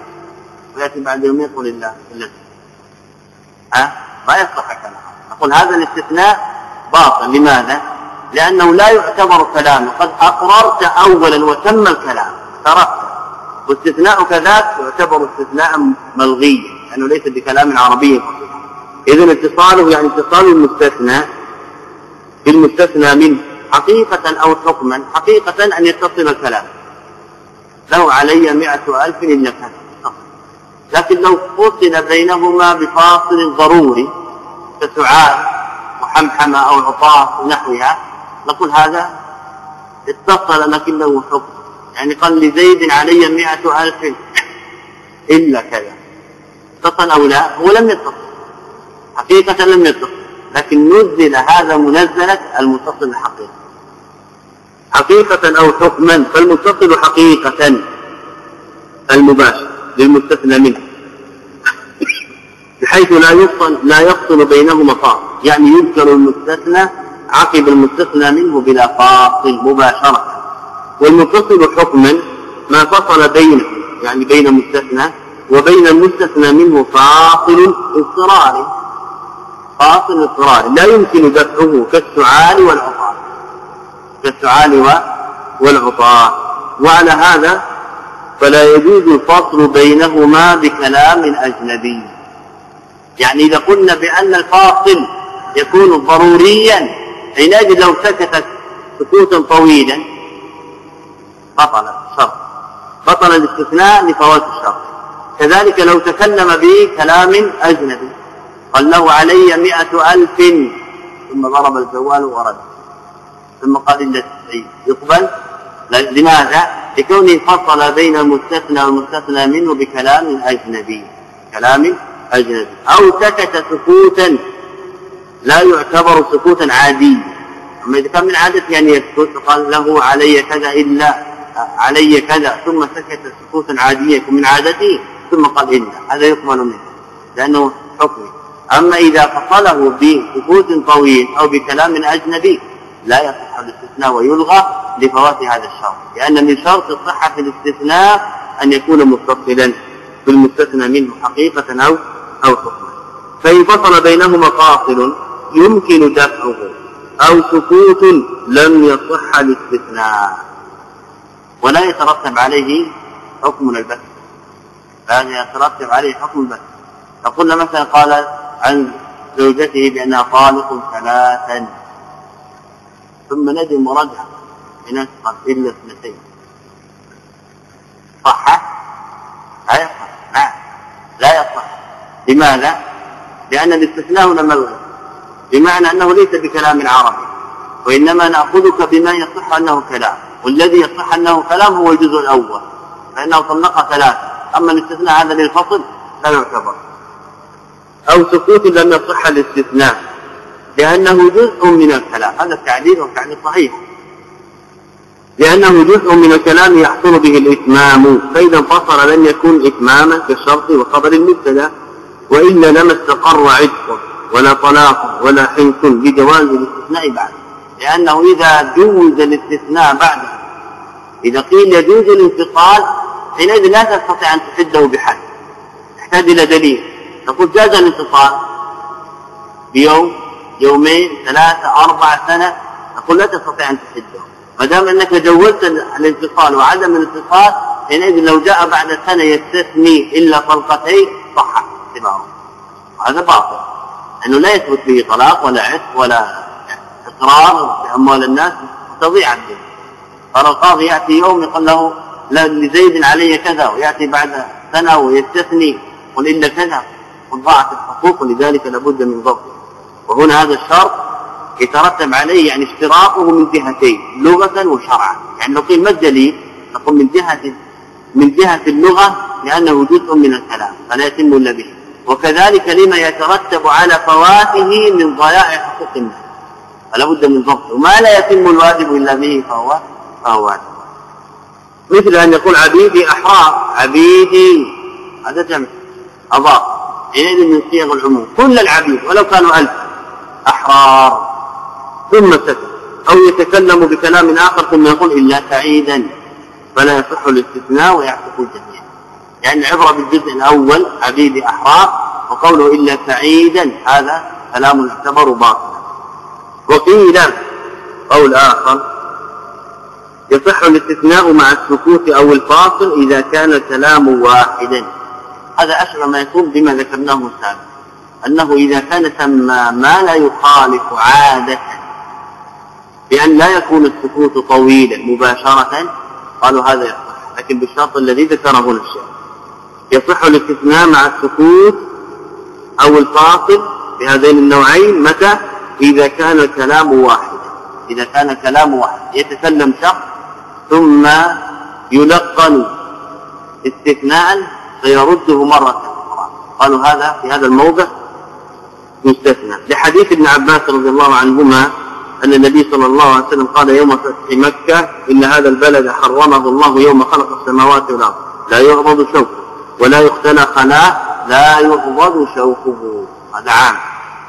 ويأتي بعد يوم يقول الله إلا. ها؟ ما يصلح كلام نقول هذا الاستثناء باطل. لماذا؟ لأنه لا يعتبر كلام قد أقررت أولا وتم الكلام. تركت واستثناء كذاك يعتبر استثناء ملغيا لأنه ليس بكلام عربي. إذن اتصاله يعني اتصال المستثنى بالمستثنى منه حقيقة أو حكما حقيقة أن يتصل الكلام. له علي مئة ألف كان لكن لو فصل بينهما بفاصل ضروري كسعال وحمحمة أو عطاس ونحوها نقول هذا اتصل لكنه حكم. يعني قال لزيد علي مئة ألف. إلا كذا. اتصل أو لا؟ هو لم يتصل. حقيقة لم يتصل. لكن نزل هذا منزلة المتصل الحقيقي حقيقة أو حكما؟ فالمتصل حقيقة المباشر للمستثنى منه. بحيث لا يفصل لا يفصل بينهما فاصل يعني يذكر المستثنى عقب المستثنى منه بلا فاصل مباشرة. والمتصل حكما ما فصل بينه يعني بين مستثنى وبين المستثنى منه فاصل اضطراري فاصل اضطراري لا يمكن دفعه كالسعال والعطاء. كالسعال والعطاء. وعلى هذا فلا يجوز الفصل بينهما بكلام أجنبي. يعني إذا قلنا بأن الفاصل يكون ضروريا حينئذ لو سكتت سكوتا طويلا بطل الشرط بطل الاستثناء لفوات الشرط كذلك لو تكلم به كلام أجنبي قال له علي مئة ألف ثم ضرب الجوال ورد. ثم قال إلا تسعين. يقبل؟ لماذا؟ لكونه فصل بين المستثنى والمستثنى منه بكلام أجنبي. كلام أجنبي. أو سكت سكوتا لا يعتبر سكوتا عاديا. أما إذا كان من عادته أن يسكت قال له علي كذا إلا علي كذا ثم سكت سكوتا عاديا يكون من عادته ثم قال إلا. هذا يقبل منه لأنه حكمي. أما إذا فصله بسكوت طويل أو بكلام أجنبي لا يصح الاستثناء ويلغى لفوات هذا الشرط. لأن من شرط في الاستثناء أن يكون متصلا بالمستثنى منه حقيقة أو أو حكما. فإن فصل بينهما فاصل يمكن دفعه أو سكوت لم يصح الاستثناء. ولا يترتب عليه حكم البث. لا يترتب عليه حكم البث. فقلنا مثلا قال عن زوجته بأنها طالق ثلاثا. ثم ندم ورجع بنسخة إلا اثنتين. صح؟ لا يصح. نعم لا يصح. لماذا؟ لأن الاستثناء هنا ملغي بمعنى أنه ليس بكلام عربي وإنما نأخذك بما يصح أنه كلام والذي يصح أنه كلام هو الجزء الأول فإنه طلق ثلاثة أما الاستثناء هذا للفصل لا يعتبر. أو سكوت لم يصح الاستثناء لأنه جزء من الكلام هذا التعليل والتعليل صحيح لأنه جزء من الكلام يحصل به الإتمام فإذا انفصل لم يكن إتماما كالشرط وخبر المبتدا وإلا لما استقر عتق ولا طلاق ولا حنس بجواز الاستثناء بعد لأنه إذا جوز الاستثناء بعده إذا قيل يجوز الانفصال حينئذ لا تستطيع أن تحده بحد تحتاج إلى دليل تقول جاز الانفصال بيوم يومين ثلاثة أربع سنة تقول لا تستطيع أن تحده. ما دام أنك جوزت الانفصال وعدم الانفصال حينئذ لو جاء بعد سنة يستثني إلا طلقتين صح اعتباره هذا باطل. أنه لا يثبت به طلاق ولا عتق ولا إقرار بأموال الناس تضيع الدين قال القاضي يأتي يوم يقول له لزيد علي كذا ويأتي بعد سنة ويستثني قل إلا كذا. قل ضاعت الحقوق ولذلك لابد من ضبطه وهنا هذا الشرط يترتب عليه يعني اشتراطه من جهتين لغة وشرعا. يعني لو قيل ما الدليل؟ نقول من جهة من جهة اللغة لأنه جزء من الكلام فلا يتم إلا به. وكذلك لما يترتب على فواته من ضياع حقوق الناس. فلا بد من ضبط. وما لا يتم الواجب إلا به فهو فهو واجب. مثل أن يقول عبيدي أحرار. عبيدي. هذا جمع. أضاف حينئذ من صيغ العموم. كل العبيد ولو كانوا ألف. أحرار. ثم سكت أو يتكلم بكلام آخر ثم يقول إلا سعيدا. فلا يصح الاستثناء ويعتق الجميع يعني العبرة بالجزء الأول عبيد أحرار وقوله إلا سعيدا هذا كلام يعتبر باطلا. وقيل قول آخر يصح الاستثناء مع السكوت أو الفاصل إذا كان الكلام واحدا. هذا أشبه ما يكون بما ذكرناه سابقا أنه إذا كان ثم ما لا يخالف عادة بأن لا يكون السكوت طويلا مباشرة قالوا هذا يصح لكن بالشرط الذي ذكره الشيخ. يصح الاستثناء مع السكوت أو الفاصل بهذين النوعين. متى؟ إذا كان الكلام واحدا إذا كان الكلام واحد. يتكلم شخص ثم يلقن استثناء فيرده مرة أخرى. قالوا هذا في هذا الموضع مستثنى. لحديث ابن عباس رضي الله عنهما أن النبي صلى الله عليه وسلم قال يوم فتح مكة إن هذا البلد حرمه الله يوم خلق السماوات والأرض. لا يغضب شوكه. ولا يختلى خلاه لا يغضب شوكه. هذا عام.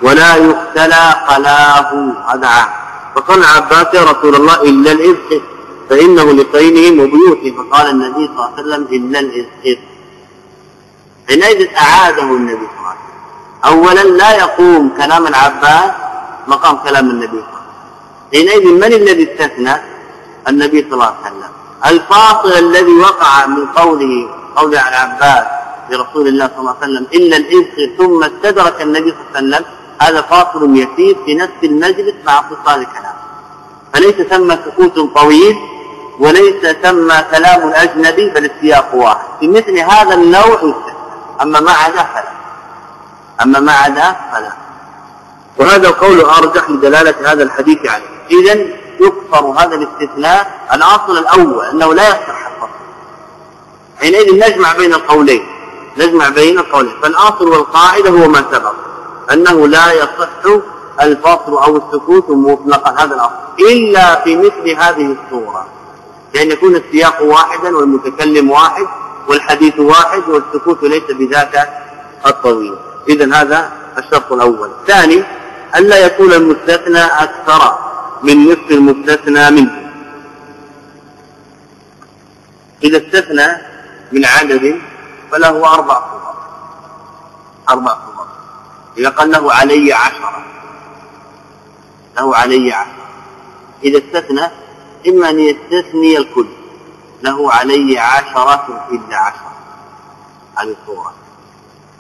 ولا يختلى خلاه هذا عام. فقال عباس يا رسول الله إلا الإذخر فإنه لقينهم وبيوتهم. فقال النبي صلى الله عليه وسلم إلا الإذخر حينئذ أعاده النبي صلى الله عليه وسلم. أولا لا يقوم كلام العباس مقام كلام النبي صلى الله عليه وسلم. حينئذ من الذي استثنى؟ النبي صلى الله عليه وسلم. الفاصل الذي وقع من قوله قول العباس لرسول الله صلى الله عليه وسلم إلا الإنس ثم استدرك النبي صلى الله عليه وسلم هذا فاصل يسير في نفس المجلس مع اتصال الكلام. فليس ثم سكوت طويل وليس ثم كلام أجنبي بل السياق واحد. في مثل هذا النوع أما ما عدا فلا. أما ما عدا فلا. وهذا القول أرجح لدلالة هذا الحديث عليه. إذا يكفر هذا الاستثناء الأصل الأول أنه لا يصح حينئذ نجمع بين القولين نجمع بين القولين فالأصل والقاعدة هو ما سبق أنه لا يصح الفصل أو السكوت مطلقا هذا الأصل إلا في مثل هذه الصورة لأن يكون السياق واحدا والمتكلم واحد والحديث واحد والسكوت ليس بذاك الطويل. إذا هذا الشرط الأول. الثاني ألا يكون المستثنى أكثر من نصف المستثنى منه. إذا استثنى من عدد فله أربع صور أربع صور إذا قال له علي عشرة. له علي عشرة. إذا استثنى إما أن يستثني الكل. له علي عشرة إلا عشرة. هذه الصورة.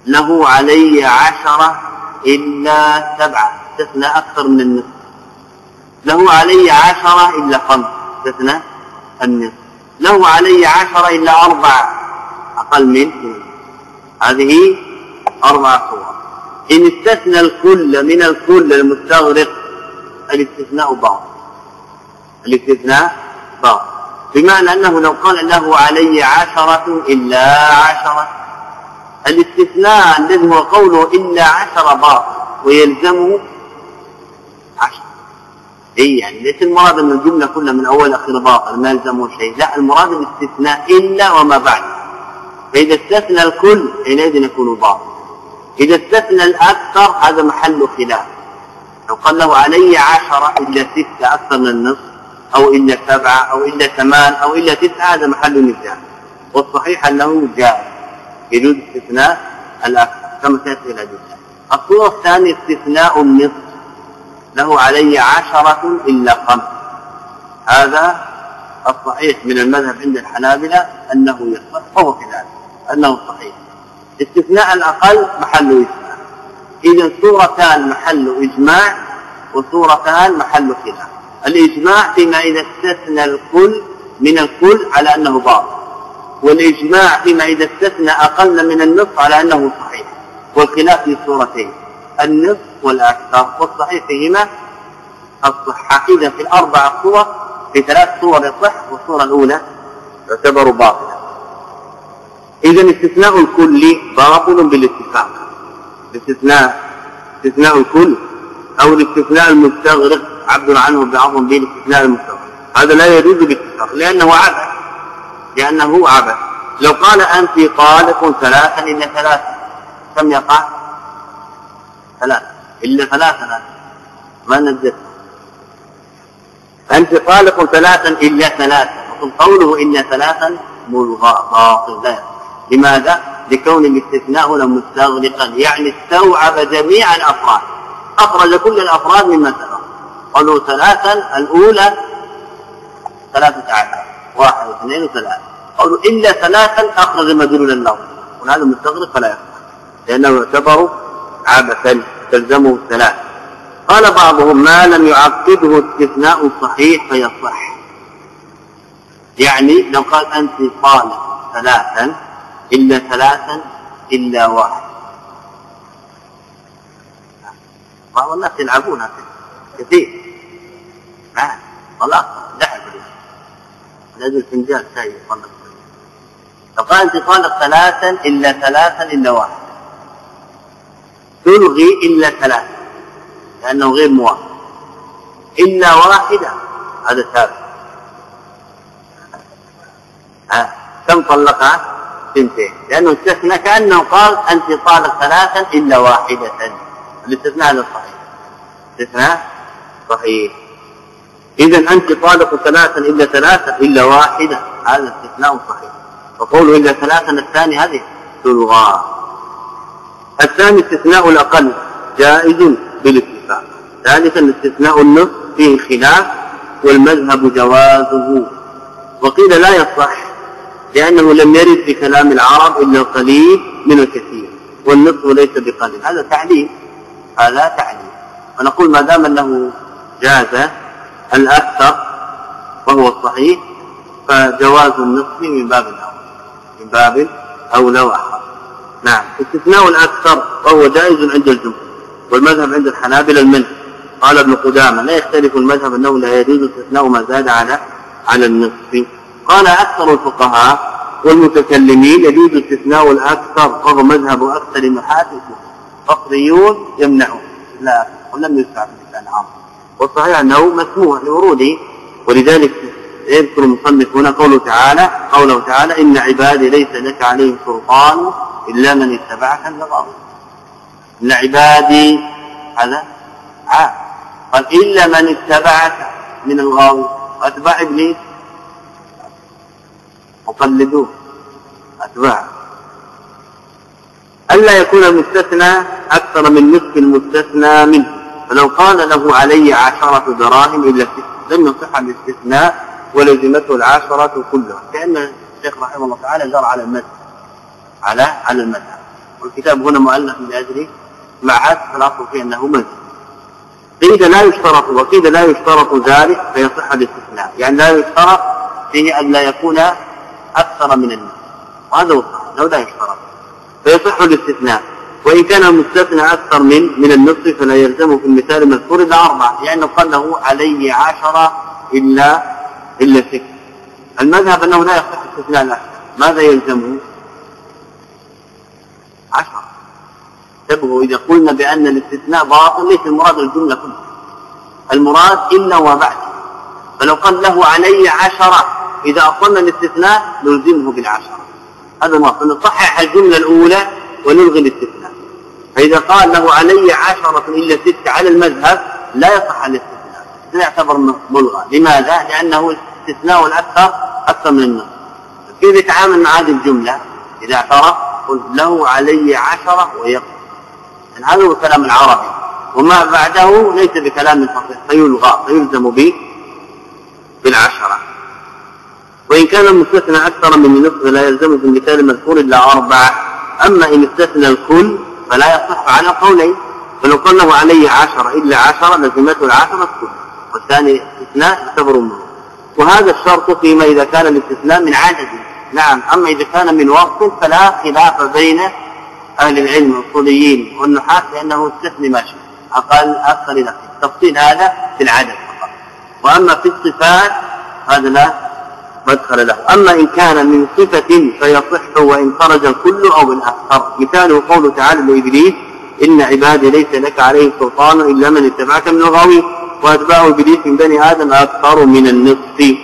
له علي عشرة إلا سبعة. استثنى أكثر من النصف. له علي عشرة إلا خمس. استثنى النصف. له علي عشرة إلا أربعة أقل من هذه أربع صور. إن استثنى الكل من الكل المستغرق الاستثناء باطل. الاستثناء باطل. بمعنى أنه لو قال له علي عشرة إلا عشرة. الاستثناء الذي هو قوله إلا عشرة باطل ويلزمه اي يعني ليس المراد أن الجملة كلها من أول آخر باطل ما يلزمه شيء. لا المراد الاستثناء إلا وما بعد. فإذا استثنى الكل حينئذ يكون باطل. إذا استثنى الأكثر هذا محل خلاف. لو قال له علي عشرة إلا ستة أكثر من النصف أو إلا سبعة أو إلا ثمان أو إلا تسعة هذا محل نزاع. والصحيح أنه جائز. يجوز استثناء الأكثر كما سيأتي إلى الصورة الثانية استثناء النصف. له علي عشرة إلا خمس. هذا الصحيح من المذهب عند الحنابلة أنه يصح وهو كذلك أنه صحيح. استثناء الأقل محل إجماع. إذا صورتان محل إجماع وصورتان محل خلاف. الإجماع فيما إذا استثنى الكل من الكل على أنه باطل. والإجماع فيما إذا استثنى أقل من النصف على أنه صحيح. والخلاف في صورتين. النصف والأكثر. والصحيح فيهما الصحة إذا في الأربع صور في ثلاث صور يصح والصورة الأولى تعتبر باطلة. إذا استثناء الكل باطل بالاتفاق. الاستثناء استثناء الكل أو الاستثناء المستغرق عبر عنه بعضهم بالاستثناء المستغرق. هذا لا يجوز باتفاق لأنه عبث. لأنه عبث. لو قال أنت طالق ثلاثا إلا ثلاثا كم يقع؟ ثلاث إلا ثلاثا ما نزلت. أنت طالق ثلاثا إلا ثلاثا قوله إلا ثلاثا ملغى باطل لا لماذا؟ لكون الاستثناء هنا مستغرقا يعني استوعب جميع الأفراد. أخرج كل الأفراد مما سبق. قالوا ثلاثا الأولى ثلاثة عشر واحد واثنين وثلاثة. قالوا إلا ثلاثا أخرج مدلول اللفظ وهذا مستغرق فلا يصح لأنه يعتبر عبثا. تلزمه الثلاث. قال بعضهم ما لم يعقده استثناء صحيح فيصح. يعني لو قال أنت طالق ثلاثا إلا ثلاثا إلا واحد. بعض الناس يلعبون كثير. نعم طلاق لعب. لازم الفنجان شاي يطلق فقال أنت طالق ثلاثا إلا ثلاثا إلا واحد. تلغي إلا ثلاثا لأنه غير موافق. إلا واحدة هذا ثابت كم طلقها؟ سنتين لأنه استثنى كأنه قال أنت طالق ثلاثا إلا واحدة. الاستثناء هذا صحيح. استثناء صحيح. إذا أنت طالق ثلاثا إلا ثلاثة إلا واحدة. هذا استثناء صحيح. وقوله إلا ثلاثا الثاني هذه تلغى. الثاني استثناء الأقل جائز بالاتفاق. ثالثا استثناء النصف فيه خلاف والمذهب جوازه. وقيل لا يصح لأنه لم يرد في كلام العرب إلا القليل من الكثير والنصف ليس بقليل. هذا تعليل هذا تعليل. ونقول ما دام أنه جاز الأكثر وهو الصحيح فجواز النصف من باب الأول من باب أولى وأحرى. نعم. استثناء الأكثر وهو جائز عند الجمهور والمذهب عند الحنابلة المنع قال ابن قدامة لا يختلف المذهب أنه لا يجوز استثناء ما زاد على على النصف. قال أكثر الفقهاء والمتكلمين يجوز استثناء الأكثر وهو مذهب أكثر المحادث البصريون يمنعون. لا ولم يسمع في اللسان العام. والصحيح أنه مسموح لوروده ولذلك يذكر المصنف هنا قوله تعالى قوله تعالى إن عبادي ليس لك عليهم سلطان إلا من اتبعك من إن عبادي هذا عام. قال إلا من اتبعك من الغاوي. وأتباع إبليس. مقلدوه أتباع ألا يكون المستثنى أكثر من نصف المستثنى منه. فلو قال له علي عشرة دراهم إلا لم يصح الاستثناء ولزمته العشرة كلها. كأن الشيخ رحمه الله تعالى جرى على المذهب على على المذهب. والكتاب هنا مؤلف من أجله مع حذف الأصل فيه أنه مذهب. قيل لا يشترط وقيل لا يشترط ذلك؟ فيصح الاستثناء. يعني لا يشترط فيه أن لا يكون أكثر من النصف وهذا هو الصحيح لو لا يشترط. فيصح الاستثناء. وإن كان المستثنى أكثر من من النصف فلا يلزمه في المثال المذكور إلا أربعة لأنه يعني قال له علي عشرة إلا إلا ست المذهب أنه لا يصح استثناء الأكثر. ماذا يلزمه؟ عشرة انتبهوا إذا قلنا بأن الاستثناء باطل ليس المراد الجملة كلها. المراد إلا وبعد. فلو قال له علي عشرة إذا أصلنا الاستثناء نلزمه بالعشرة. هذا ما فنصحح الجملة الأولى ونلغي الاستثناء. فإذا قال له علي عشرة إلا ستة على المذهب لا يصح الاستثناء. لا يعتبر ملغى. لماذا؟ لأنه الاستثناء الأكثر أكثر من النص. كيف يتعامل مع هذه الجملة؟ إذا اعترف قلت له علي عشرة ويقف. يعني هذا هو كلام العربي. وما بعده ليس بكلام فصيح فيلغى فيلزم به بالعشرة. وإن كان المستثنى أكثر من النصف لا يلزم في المثال المذكور إلا أربعة. أما إن استثنى الكل فلا يصح على قولين. فلو قال له علي عشرة إلا عشرة لزمته العشرة الكل. والثاني استثناء يعتبر منه. وهذا الشرط فيما إذا كان الاستثناء من عدد. نعم أما إذا كان من وقت فلا خلاف بين أهل العلم الأصوليين والنحاة لأنه استثني ما شاء أقل أكثر إلى التفصيل هذا في العدد فقط. وأما في الصفات هذا لا مدخل له. أما إن كان من صفة فيصح وإن خرج الكل أو الأكثر. مثاله قوله تعالى لإبليس إن عبادي ليس لك عليه سلطان إلا من اتبعك من الغاوي وأتباع إبليس من بني آدم أكثر من النصف.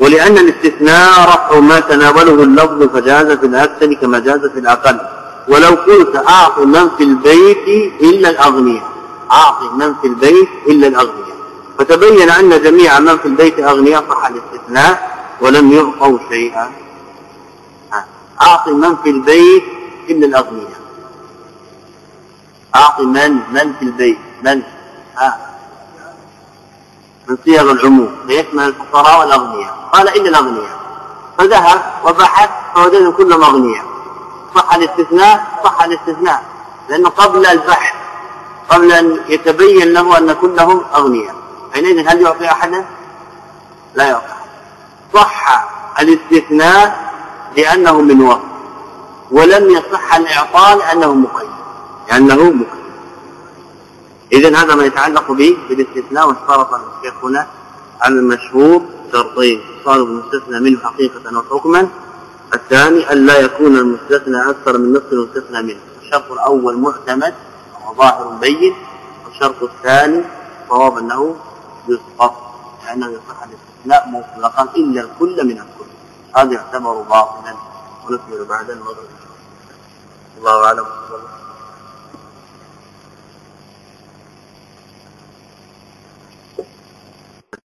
ولأن الاستثناء رفع ما تناوله اللفظ فجاز في الأكثر كما جاز في الأقل. ولو قلت أعط من في البيت إلا الأغنياء. أعط من في البيت إلا الأغنياء. فتبين أن جميع من في البيت أغنياء صح الاستثناء ولم يعطوا شيئا. أعط من في البيت إلا الأغنياء. أعط من من في البيت من. ها. من صيغ العموم فيشمل الفقراء والأغنياء. قال إلا الأغنياء. فذهب وبحث فوجدهم كلهم أغنياء. صح الاستثناء؟ صح الاستثناء. لأنه قبل البحث قبل أن يتبين له أن كلهم أغنياء. حينئذ هل يعطي أحدا؟ لا يعطي صح الاستثناء لأنه من وقت ولم يصح الإعطاء لأنه مقيد. لأنه مقيد. إذا هذا ما يتعلق به بالاستثناء واشترط الشيخ هنا على المشهور شرطين صار المستثنى منه حقيقة وحكما. الثاني أن لا يكون المستثنى أكثر من نصف المستثنى منه. الشرط الأول معتمد وظاهر بين. والشرط الثاني صواب أنه يسقط لأنه يصح الاستثناء مطلقا إلا الكل من الكل. هذا يعتبر باطلا ونكمل بعد المغرب الله أعلم.